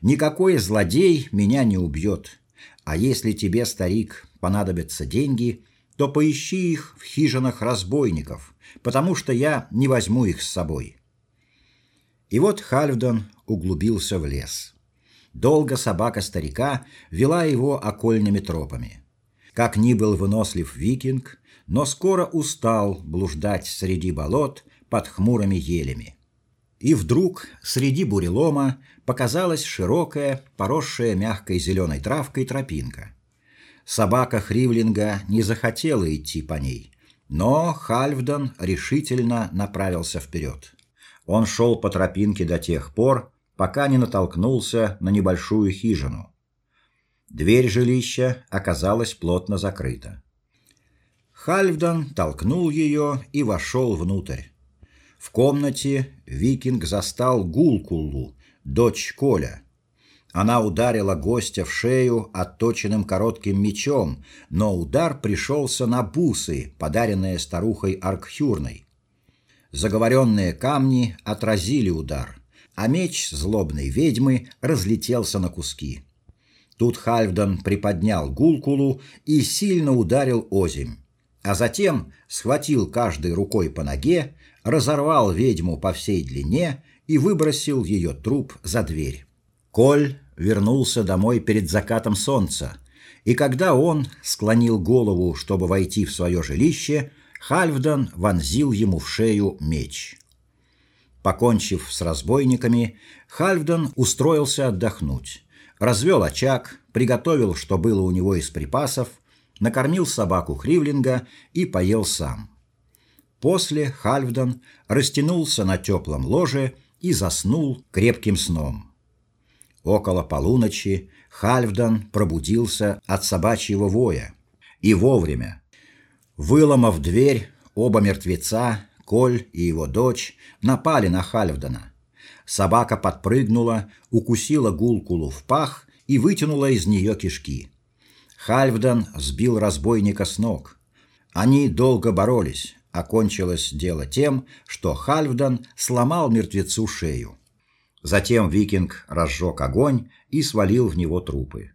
Никакой злодей меня не убьет. А если тебе, старик, понадобятся деньги, то поищи их в хижинах разбойников, потому что я не возьму их с собой. И вот Хальфдан углубился в лес. Долго собака старика вела его окольными тропами. Как ни был вынослив викинг, но скоро устал блуждать среди болот под хмурыми елями. И вдруг среди бурелома показалась широкая, поросшая мягкой зеленой травкой тропинка. Собака Хривлинга не захотела идти по ней, но Хальфдан решительно направился вперед. Он шел по тропинке до тех пор, пока не натолкнулся на небольшую хижину. Дверь жилища оказалась плотно закрыта. Хальфдан толкнул ее и вошел внутрь. В комнате викинг застал Гулкуллу, дочь Коля. Она ударила гостя в шею отточенным коротким мечом, но удар пришелся на бусы, подаренные старухой Аркхюрной. Заговоренные камни отразили удар, а меч злобной ведьмы разлетелся на куски. Тут Хальфдан приподнял Гулкулу и сильно ударил озимь, а затем схватил каждой рукой по ноге, разорвал ведьму по всей длине и выбросил ее труп за дверь. Коль вернулся домой перед закатом солнца, и когда он склонил голову, чтобы войти в свое жилище, Хальфдан вонзил ему в шею меч. Покончив с разбойниками, Хальфдан устроился отдохнуть. Развел очаг, приготовил, что было у него из припасов, накормил собаку Хривлинга и поел сам. После Хальфдан растянулся на теплом ложе и заснул крепким сном. Около полуночи Хальфдан пробудился от собачьего воя. И вовремя. Выломав дверь, оба мертвеца, Коль и его дочь, напали на Хальфдана. Собака подпрыгнула, укусила Гулкулу в пах и вытянула из нее кишки. Хальфдан сбил разбойника с ног. Они долго боролись. Окончилось дело тем, что Хальфдан сломал мертвецу шею. Затем викинг разжег огонь и свалил в него трупы.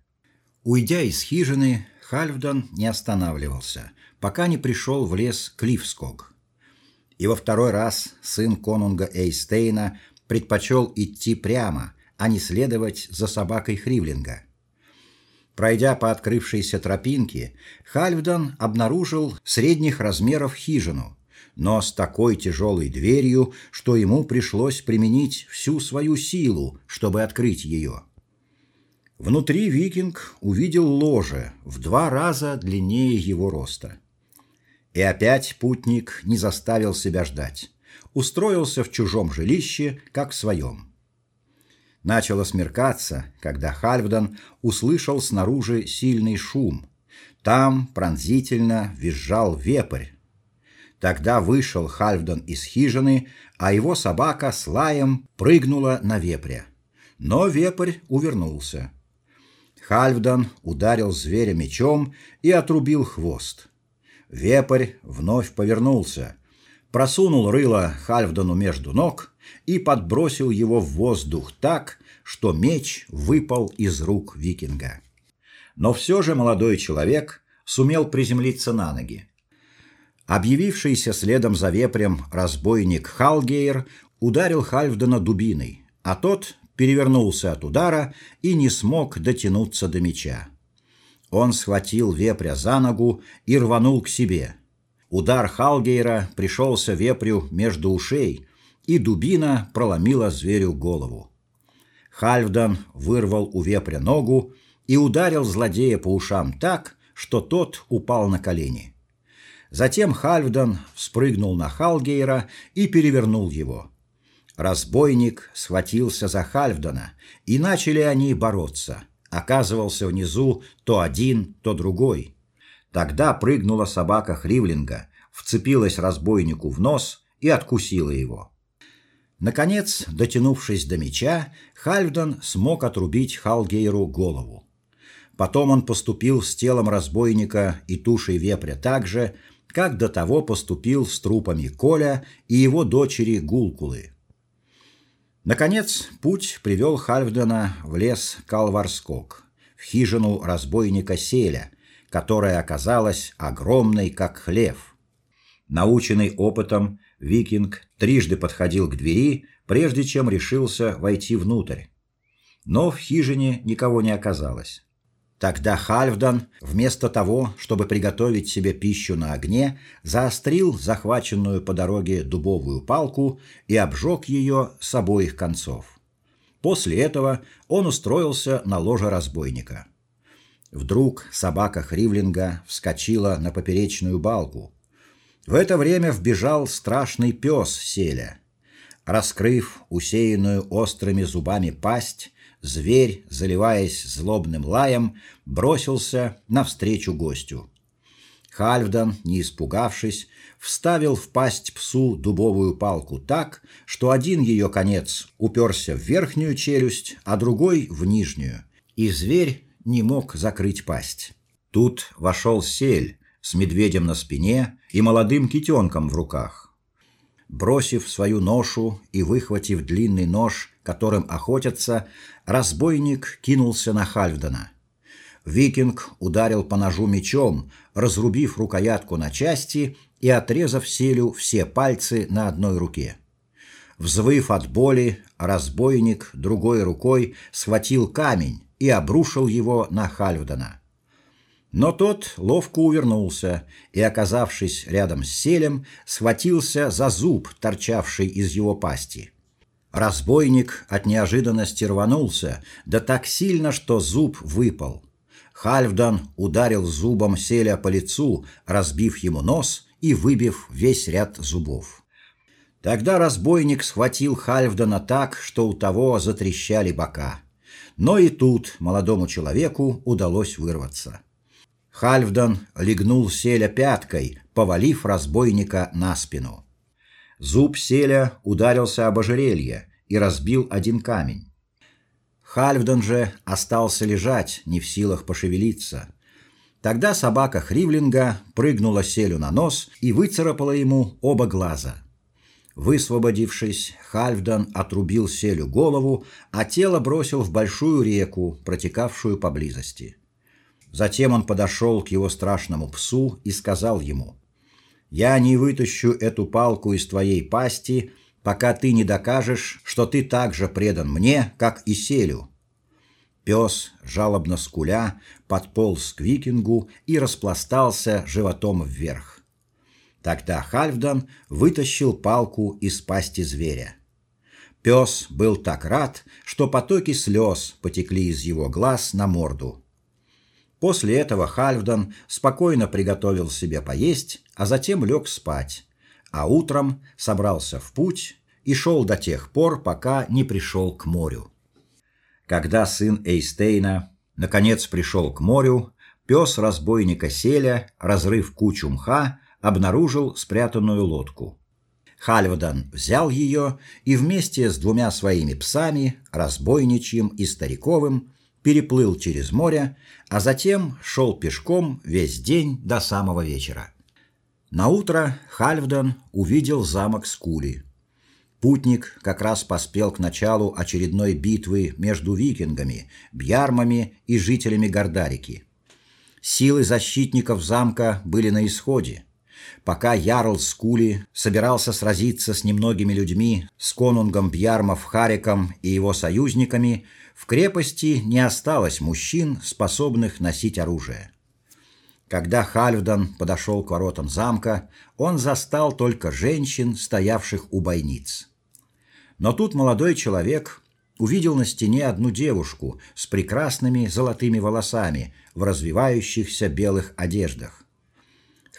Уйдя из хижины, Хальфдан не останавливался, пока не пришел в лес Клифског. И во второй раз сын конунга Эйстейна предпочел идти прямо, а не следовать за собакой Хривлинга. Пройдя по открывшейся тропинке, Хальфдан обнаружил средних размеров хижину, но с такой тяжелой дверью, что ему пришлось применить всю свою силу, чтобы открыть ее. Внутри викинг увидел ложе в два раза длиннее его роста. И опять путник не заставил себя ждать. Устроился в чужом жилище, как в своем. Начало смеркаться, когда Хальфдан услышал снаружи сильный шум. Там пронзительно визжал вепрь. Тогда вышел Хальфдан из хижины, а его собака с лаем прыгнула на вепря. Но вепрь увернулся. Хальфдан ударил зверя мечом и отрубил хвост. Вепрь вновь повернулся, просунул рыло Хальфдану между ног и подбросил его в воздух так, что меч выпал из рук викинга. Но все же молодой человек сумел приземлиться на ноги. Объявившийся следом за вепрем разбойник Халгейр ударил Хальфдана дубиной, а тот перевернулся от удара и не смог дотянуться до меча. Он схватил вепря за ногу и рванул к себе. Удар Халгейра пришелся вепрю между ушей, и дубина проломила зверю голову. Хальфдан вырвал у вепря ногу и ударил злодея по ушам так, что тот упал на колени. Затем Хальфдан спрыгнул на Халгейра и перевернул его. Разбойник схватился за Хальфдана, и начали они бороться. Оказывался внизу то один, то другой. Тогда прыгнула собака Хривлинга, вцепилась разбойнику в нос и откусила его. Наконец, дотянувшись до меча, Хальфдан смог отрубить Халгейру голову. Потом он поступил с телом разбойника и тушей вепря так же, как до того поступил с трупами Коля и его дочери Гулкулы. Наконец, путь привел Хальфдена в лес Калварскок, в хижину разбойника Селя, которая оказалась огромной, как хлев. Наученный опытом, викинг трижды подходил к двери, прежде чем решился войти внутрь. Но в хижине никого не оказалось. Тогда Хальфдан, вместо того, чтобы приготовить себе пищу на огне, заострил захваченную по дороге дубовую палку и обжег ее с обоих концов. После этого он устроился на ложе разбойника. Вдруг собака Хривлинга вскочила на поперечную балку. В это время вбежал страшный пес Селя. Раскрыв усеянную острыми зубами пасть, зверь, заливаясь злобным лаем, бросился навстречу гостю. Хальфдан, не испугавшись, вставил в пасть псу дубовую палку так, что один ее конец уперся в верхнюю челюсть, а другой в нижнюю, и зверь не мог закрыть пасть. Тут вошел сель с медведем на спине и молодым китенком в руках. Бросив свою ношу и выхватив длинный нож, которым охотятся, разбойник кинулся на Хальфдена. Викинг ударил по ножу мечом, разрубив рукоятку на части и отрезав селю все пальцы на одной руке. Взвыв от боли, разбойник другой рукой схватил камень и обрушил его на Хальфдена. Но тот ловко увернулся и, оказавшись рядом с селем, схватился за зуб, торчавший из его пасти. Разбойник от неожиданности рванулся, да так сильно, что зуб выпал. Хальфдан ударил зубом Селя по лицу, разбив ему нос и выбив весь ряд зубов. Тогда разбойник схватил Хальфдана так, что у того затрещали бока. Но и тут молодому человеку удалось вырваться. Хальфдан легнул Селя пяткой, повалив разбойника на спину. Зуб селя ударился об ожерелье и разбил один камень. Хальфдан же остался лежать, не в силах пошевелиться. Тогда собака Хривлинга прыгнула селю на нос и выцарапала ему оба глаза. Высвободившись, Хальфдан отрубил селю голову, а тело бросил в большую реку, протекавшую поблизости. Затем он подошел к его страшному псу и сказал ему: я не вытащу эту палку из твоей пасти, пока ты не докажешь, что ты так же предан мне, как и Селю. Пес, жалобно скуля, подполз к викингу и распластался животом вверх. Тогда Хальфдан вытащил палку из пасти зверя. Пес был так рад, что потоки слез потекли из его глаз на морду. После этого Хальфдан спокойно приготовил себе поесть, а затем лег спать, а утром собрался в путь и шел до тех пор, пока не пришел к морю. Когда сын Эйстейна наконец пришел к морю, пес разбойника Селя, разрыв кучу мха, обнаружил спрятанную лодку. Хальвадан взял ее и вместе с двумя своими псами, разбойничьим и стариковым, переплыл через море, а затем шел пешком весь день до самого вечера. На утро Хальвдан увидел замок Скули. Путник как раз поспел к началу очередной битвы между викингами, бьярмами и жителями Гордарики. Силы защитников замка были на исходе. Пока ярл Скули собирался сразиться с немногими людьми, с конунгом Бьярмов Хариком и его союзниками, в крепости не осталось мужчин, способных носить оружие. Когда Хальфдан подошел к воротам замка, он застал только женщин, стоявших у бойниц. Но тут молодой человек увидел на стене одну девушку с прекрасными золотыми волосами в развивающихся белых одеждах.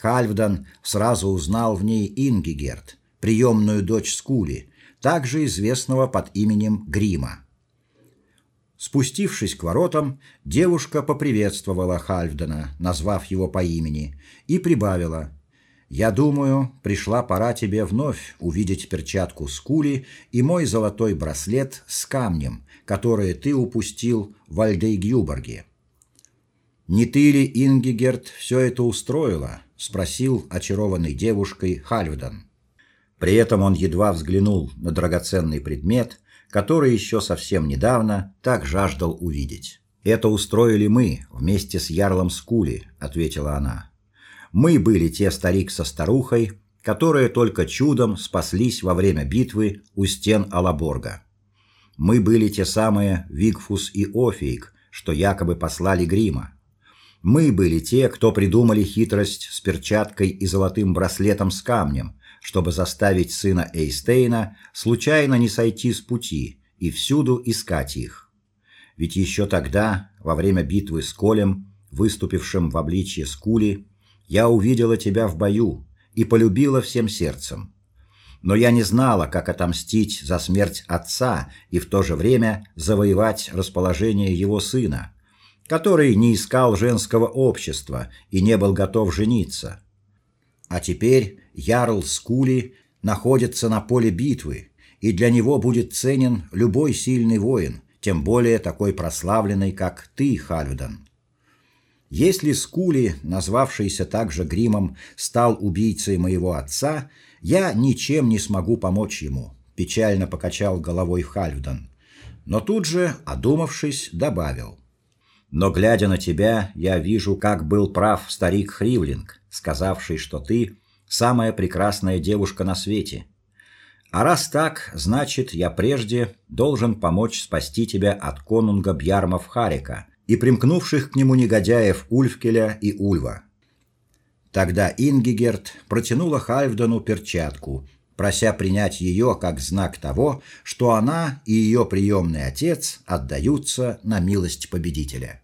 Хальфдан сразу узнал в ней Ингигерт, приемную дочь Скули, также известного под именем Грима. Спустившись к воротам, девушка поприветствовала Хальфдена, назвав его по имени, и прибавила: "Я думаю, пришла пора тебе вновь увидеть перчатку Скули и мой золотой браслет с камнем, который ты упустил в Альдейгюборге. Не ты ли, Ингигерт, все это устроила?" Спросил очарованный девушкой Хальвдан. При этом он едва взглянул на драгоценный предмет, который еще совсем недавно так жаждал увидеть. Это устроили мы вместе с ярлом Скули, ответила она. Мы были те старик со старухой, которые только чудом спаслись во время битвы у стен Алаборга. Мы были те самые Вигфус и Офиик, что якобы послали Грима. Мы были те, кто придумали хитрость с перчаткой и золотым браслетом с камнем, чтобы заставить сына Эйстейна случайно не сойти с пути и всюду искать их. Ведь еще тогда, во время битвы с Колем, выступившим в обличье Скули, я увидела тебя в бою и полюбила всем сердцем. Но я не знала, как отомстить за смерть отца и в то же время завоевать расположение его сына, который не искал женского общества и не был готов жениться. А теперь ярл Скули находится на поле битвы, и для него будет ценен любой сильный воин, тем более такой прославленный, как ты, Халюдан. Если Скули, назвавшийся также Гримом, стал убийцей моего отца, я ничем не смогу помочь ему, печально покачал головой Хальфдан. Но тут же, одумавшись, добавил: но глядя на тебя, я вижу, как был прав старик Хривлинг, сказавший, что ты самая прекрасная девушка на свете. А раз так, значит, я прежде должен помочь спасти тебя от конунга Бьярмов Харика и примкнувших к нему негодяев Ульфкеля и Ульва. Тогда Ингигерт протянула Хальфдану перчатку, прося принять ее как знак того, что она и ее приемный отец отдаются на милость победителя.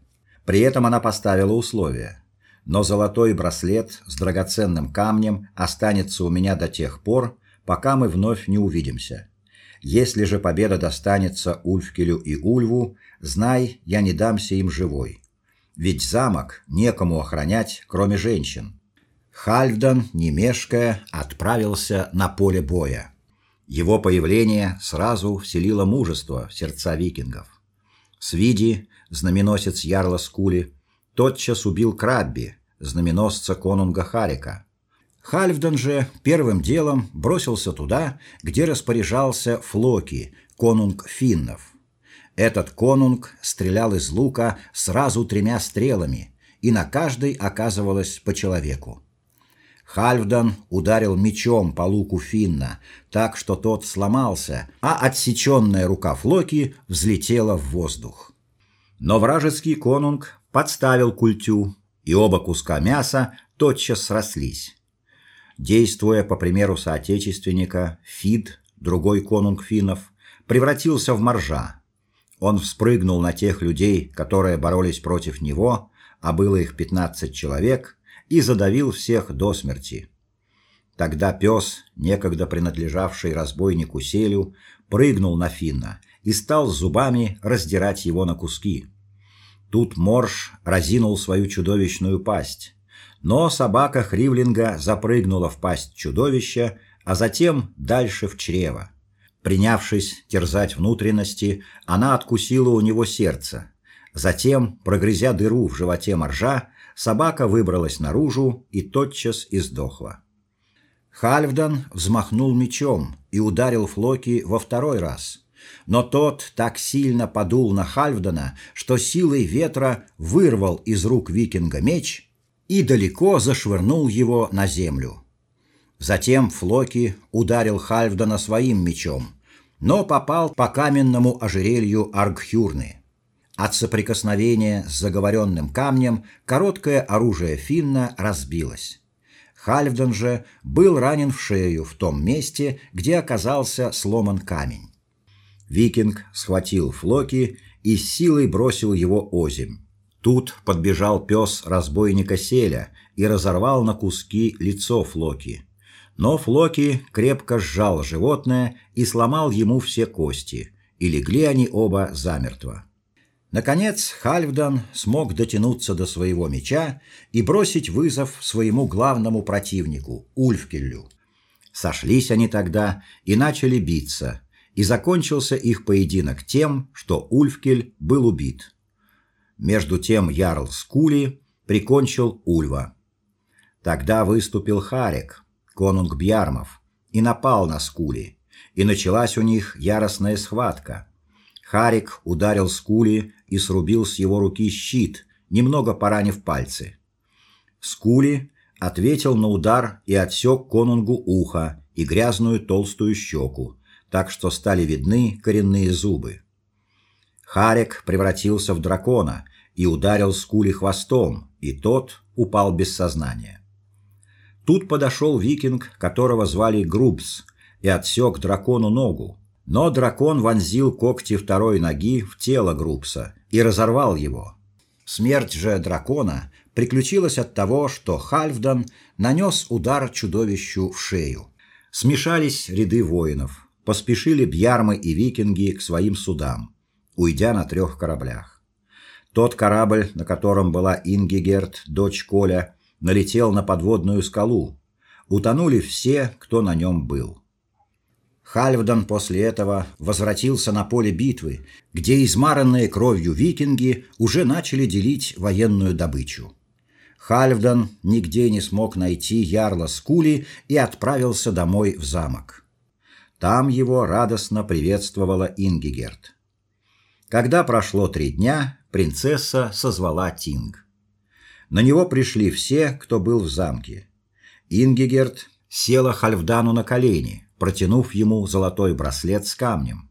При этом она поставила условие: но золотой браслет с драгоценным камнем останется у меня до тех пор, пока мы вновь не увидимся. Если же победа достанется Ульфкелю и Ульву, знай, я не дамся им живой. Ведь замок некому охранять, кроме женщин. Хальфдан, не мешкая, отправился на поле боя. Его появление сразу вселило мужество в сердца викингов. Свиди, знаменосец ярла Скули, тотчас убил Крабби, знаменосца конунга Харика. Хальфдан же первым делом бросился туда, где распоряжался Флоки, конунг финнов. Этот конунг стрелял из лука сразу тремя стрелами, и на каждой оказывалось по человеку. Хальфдан ударил мечом по луку Финна, так что тот сломался, а отсеченная рука Флоки взлетела в воздух. Но вражеский конунг подставил культю, и оба куска мяса тотчас срослись. Действуя по примеру соотечественника, Фид, другой конунг финнов, превратился в моржа. Он вспрыгнул на тех людей, которые боролись против него, а было их пятнадцать человек, и задавил всех до смерти. Тогда пес, некогда принадлежавший разбойнику Селю, прыгнул на Финна и стал зубами раздирать его на куски. Тут Морж разинул свою чудовищную пасть, но собака Хривлинга запрыгнула в пасть чудовища, а затем дальше в чрево. Принявшись терзать внутренности, она откусила у него сердце. Затем, прогрызя дыру в животе моржа, собака выбралась наружу и тотчас издохла. Хальфдан взмахнул мечом и ударил Флоки во второй раз. Но тот так сильно подул на Хальфдана, что силой ветра вырвал из рук викинга меч и далеко зашвырнул его на землю. Затем Флоки ударил Хальфдана своим мечом, но попал по каменному ожерелью Аргхюрны. От соприкосновения с заговоренным камнем короткое оружие Финна разбилось. Хальфдан же был ранен в шею в том месте, где оказался сломан камень. Викинг схватил Флоки и силой бросил его озимь. Тут подбежал пес разбойника Селя и разорвал на куски лицо Флоки. Но Флоки крепко сжал животное и сломал ему все кости, и легли они оба замертво. Наконец Хальфдан смог дотянуться до своего меча и бросить вызов своему главному противнику Ульфкелю. Сошлись они тогда и начали биться, и закончился их поединок тем, что Ульфкель был убит. Между тем ярл Скули прикончил Ульва. Тогда выступил Харек, конунг Бьярмов, и напал на Скули, и началась у них яростная схватка. Харик ударил Скули и срубил с его руки щит, немного поранив пальцы. Скули ответил на удар и отсек конунгу ухо и грязную толстую щеку, так что стали видны коренные зубы. Харик превратился в дракона и ударил Скули хвостом, и тот упал без сознания. Тут подошел викинг, которого звали Грубс, и отсек дракону ногу. Но дракон вонзил когти второй ноги в тело Грубса и разорвал его. Смерть же дракона приключилась от того, что Хальфдан нанес удар чудовищу в шею. Смешались ряды воинов, поспешили бьярмы и викинги к своим судам, уйдя на трех кораблях. Тот корабль, на котором была Ингигерт, дочь Коля, налетел на подводную скалу. Утонули все, кто на нем был. Хальфдан после этого возвратился на поле битвы, где измаранные кровью викинги уже начали делить военную добычу. Хальфдан нигде не смог найти ярла Скули и отправился домой в замок. Там его радостно приветствовала Ингигерт. Когда прошло три дня, принцесса созвала Тинг. На него пришли все, кто был в замке. Ингигерт села Хальфдану на колени, протянув ему золотой браслет с камнем.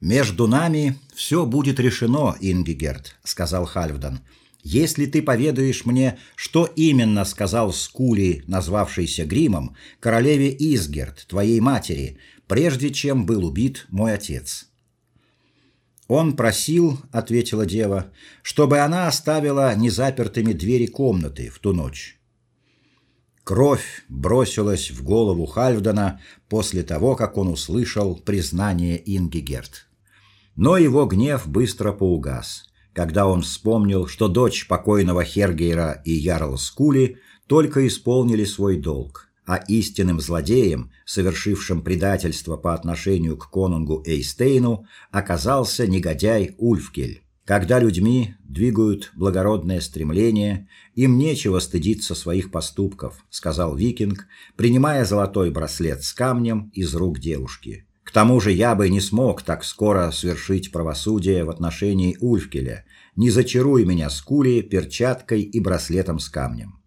Между нами все будет решено, Ингигерт, сказал Хальфдан. Если ты поведаешь мне, что именно сказал Скули, назвавшийся Гримом, королеве Изгерт, твоей матери, прежде чем был убит мой отец. Он просил, ответила дева, чтобы она оставила незапертыми двери комнаты в ту ночь. Кровь бросилась в голову Хальфдана после того, как он услышал признание Ингигерт. Но его гнев быстро поугас, когда он вспомнил, что дочь покойного Хергейра и ярл Скули только исполнили свой долг а истинным злодеем, совершившим предательство по отношению к конунгу Эйстейну, оказался негодяй Ульфкель. Когда людьми двигают благородное стремление, им нечего стыдиться своих поступков, сказал викинг, принимая золотой браслет с камнем из рук девушки. К тому же я бы не смог так скоро свершить правосудие в отношении Ульфкеля. Не зачаруй меня скули, перчаткой и браслетом с камнем.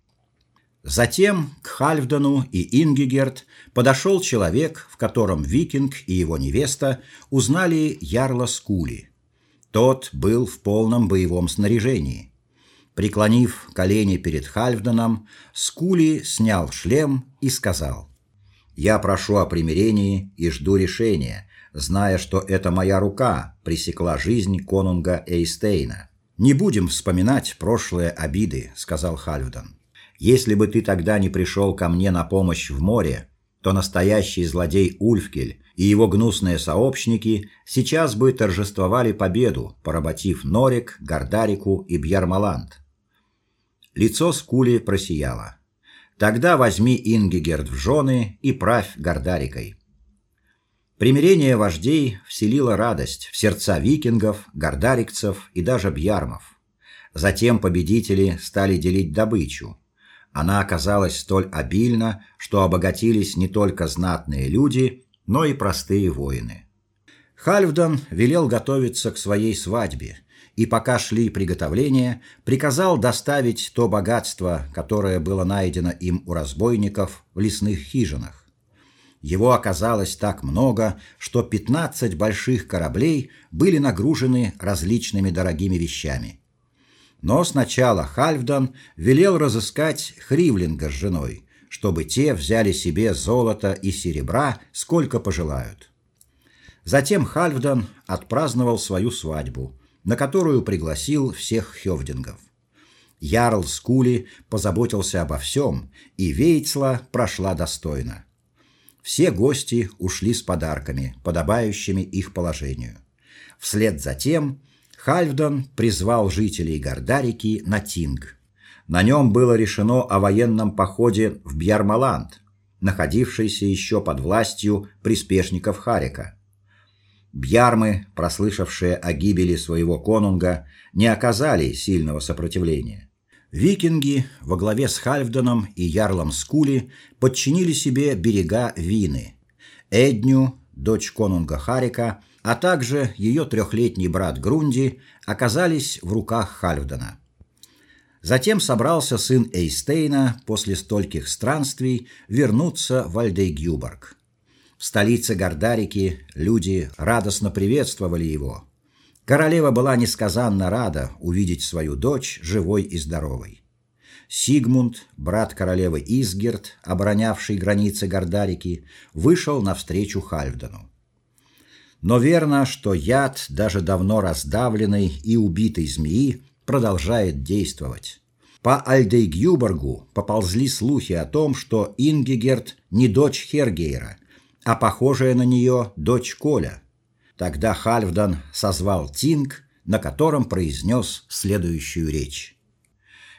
Затем к Хальфдану и Ингигерт подошел человек, в котором викинг и его невеста узнали ярла Скули. Тот был в полном боевом снаряжении. Преклонив колени перед Хальфданом, Скули снял шлем и сказал: "Я прошу о примирении и жду решения, зная, что это моя рука пресекла жизнь конунга Эйстейна. Не будем вспоминать прошлые обиды", сказал Хальфдан. Если бы ты тогда не пришел ко мне на помощь в море, то настоящий злодей Ульфкель и его гнусные сообщники сейчас бы торжествовали победу, поработив Норик, Гардарику и Бьярмаланд. Лицо Скули просияло. Тогда возьми Ингигерд в жены и правь Гардарикой. Примирение вождей вселило радость в сердца викингов, гардарикцев и даже бьярмов. Затем победители стали делить добычу. Она оказалась столь обильна, что обогатились не только знатные люди, но и простые воины. Хальфдан велел готовиться к своей свадьбе, и пока шли приготовления, приказал доставить то богатство, которое было найдено им у разбойников в лесных хижинах. Его оказалось так много, что 15 больших кораблей были нагружены различными дорогими вещами. Но сначала Хальфдан велел разыскать Хривлинга с женой, чтобы те взяли себе золото и серебра, сколько пожелают. Затем Хальфдан отпраздновал свою свадьбу, на которую пригласил всех хёвдингов. Ярл Скули позаботился обо всем, и Вейцла прошла достойно. Все гости ушли с подарками, подобающими их положению. Вслед за тем Хальфдан призвал жителей Гардарики на тинг. На нем было решено о военном походе в Бьярмаланд, находившийся еще под властью приспешников Харика. Бьярмы, прослышавшие о гибели своего конунга, не оказали сильного сопротивления. Викинги во главе с Хальфданом и ярлом Скули подчинили себе берега Вины. Эдню, дочь конунга Харика, а также ее трехлетний брат Грунди оказались в руках Хальфдена. Затем собрался сын Эйстейна после стольких странствий вернуться в Альдейгюборг. В столице Гардарики люди радостно приветствовали его. Королева была несказанно рада увидеть свою дочь живой и здоровой. Сигмунд, брат королевы Изгерт, оборонявший границы Гардарики, вышел навстречу Хальфдану. Но верно, что яд даже давно раздавленной и убитой змеи продолжает действовать. По Альдейгюборгу поползли слухи о том, что Ингигерт не дочь Хергейра, а похожая на нее дочь Коля. Тогда Хальфдан созвал тинг, на котором произнес следующую речь.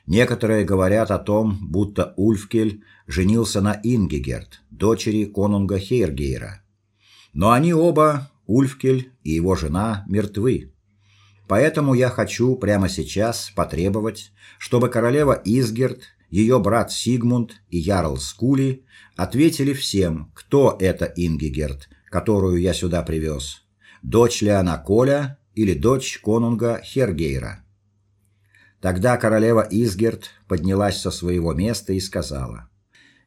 Некоторые говорят о том, будто Ульфкель женился на Ингигерт, дочери конунга Хергейра. Но они оба Ульфкель и его жена мертвы. Поэтому я хочу прямо сейчас потребовать, чтобы королева Изгерт, ее брат Сигмунд и ярл Скули ответили всем, кто эта Ингигерт, которую я сюда привез. Дочь ли она Коля или дочь конунга Хергейра? Тогда королева Изгерт поднялась со своего места и сказала: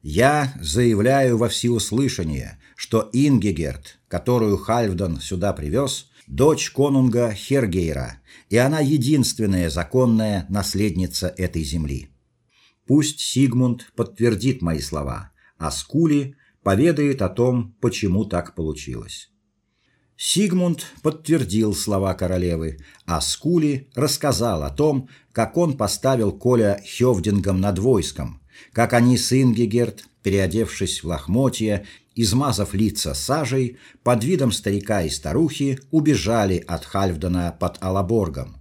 "Я заявляю во всеуслышание, что Ингигерт, которую Хальфдан сюда привез, дочь конунга Хергейра, и она единственная законная наследница этой земли. Пусть Сигмунд подтвердит мои слова, а Скули поведает о том, почему так получилось. Сигмунд подтвердил слова королевы, а Скули рассказал о том, как он поставил Коля Хёвдингом над войском, как они с Ингигерт, переодевшись в лохмотья измазав лица сажей, под видом старика и старухи убежали от Хальфдена под Алаборгом.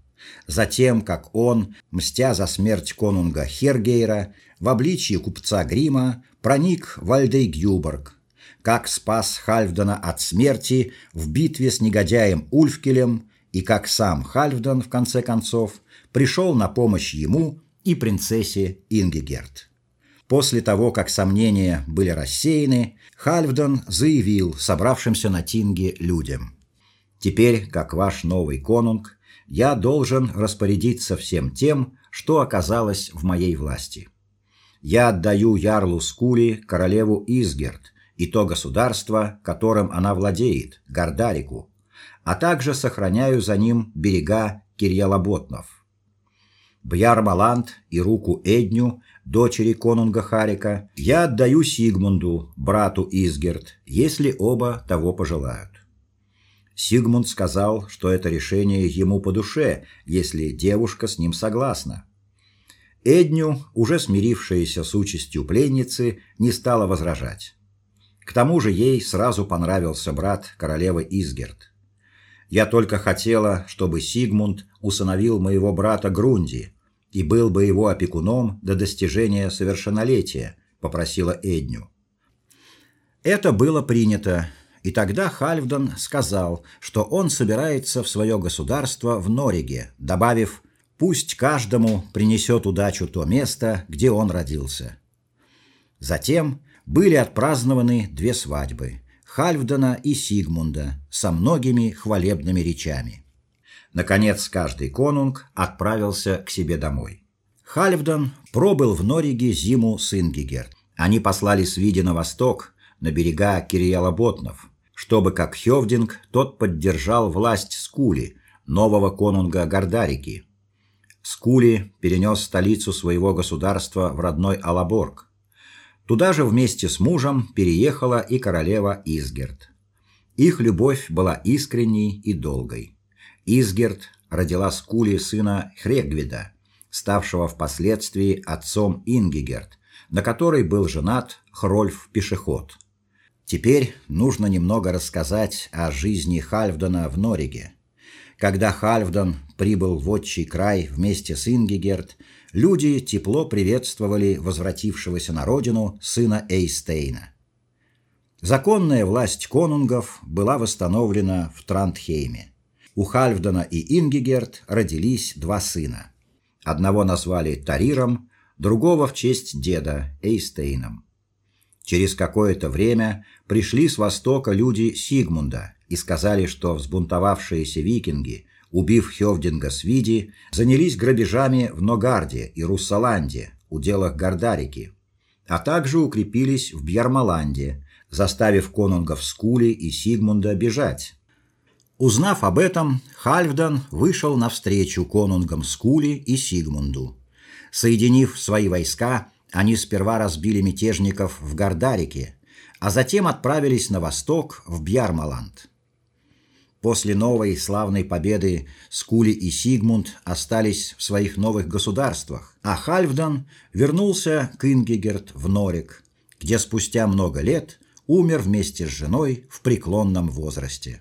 Затем, как он, мстя за смерть конунга Хергейра, в обличье купца Грима проник в Альдейгюборг, как спас Хальфдена от смерти в битве с негодяем Ульфкелем и как сам Хальфден в конце концов пришел на помощь ему и принцессе Ингигерт. После того, как сомнения были рассеяны, Хальфдан заявил собравшимся на тинге людям: "Теперь, как ваш новый конунг, я должен распорядиться всем тем, что оказалось в моей власти. я отдаю ярлу Скули королеву Изгерт и то государство, которым она владеет, Гардарику, а также сохраняю за ним берега Кирьялаботнов. Бьяр-Маланд и руку Эдню, дочери конунга Харика, я отдаю Сигмунду, брату Изгерт, если оба того пожелают. Сигмунд сказал, что это решение ему по душе, если девушка с ним согласна. Эдню, уже смирившаяся с участью пленницы, не стала возражать. К тому же ей сразу понравился брат королевы Изгерт. Я только хотела, чтобы Сигмунд усыновил моего брата Грунди и был бы его опекуном до достижения совершеннолетия, попросила Эдню. Это было принято, и тогда Хальфдан сказал, что он собирается в свое государство в Нориге, добавив: "Пусть каждому принесет удачу то место, где он родился". Затем были отпразднованы две свадьбы Хальфдана и Сигмунда со многими хвалебными речами. Наконец, каждый конунг отправился к себе домой. Хальфдан пробыл в Нориге зиму с Ингигерт. Они послали свиди на восток, на берега Кирьялаботнов, чтобы, как Хёвдинг, тот поддержал власть Скули, нового конунга Гардарики. Скули перенес столицу своего государства в родной Алаборг. Туда же вместе с мужем переехала и королева Изгерт. Их любовь была искренней и долгой. Изгерт родила Скули сына Хрегвида, ставшего впоследствии отцом Ингигерт, на которой был женат Хрольф Пешеход. Теперь нужно немного рассказать о жизни Хальфдана в Нориге. Когда Хальфдан прибыл в отчий край вместе с Ингигерт, люди тепло приветствовали возвратившегося на родину сына Эйстейна. Законная власть конунгов была восстановлена в Трантхейме. У Хальфдана и Ингигерт родились два сына. Одного назвали Тариром, другого в честь деда Эйстейном. Через какое-то время пришли с востока люди Сигмунда и сказали, что взбунтовавшиеся викинги убив Хёвдинга Свиди, занялись грабежами в Ногарде и Руссаланде, уделах Гардарики, а также укрепились в Бьярмаланде, заставив конунгов Скули и Сигмунда бежать. Узнав об этом, Хальфдан вышел навстречу конунгам Скули и Сигмунду. Соединив свои войска, они сперва разбили мятежников в Гардарике, а затем отправились на восток в Бьярмаланд. После новой славной победы Скули и Сигмунд остались в своих новых государствах, а Хальфдан вернулся к Ингигерт в Норик, где спустя много лет умер вместе с женой в преклонном возрасте.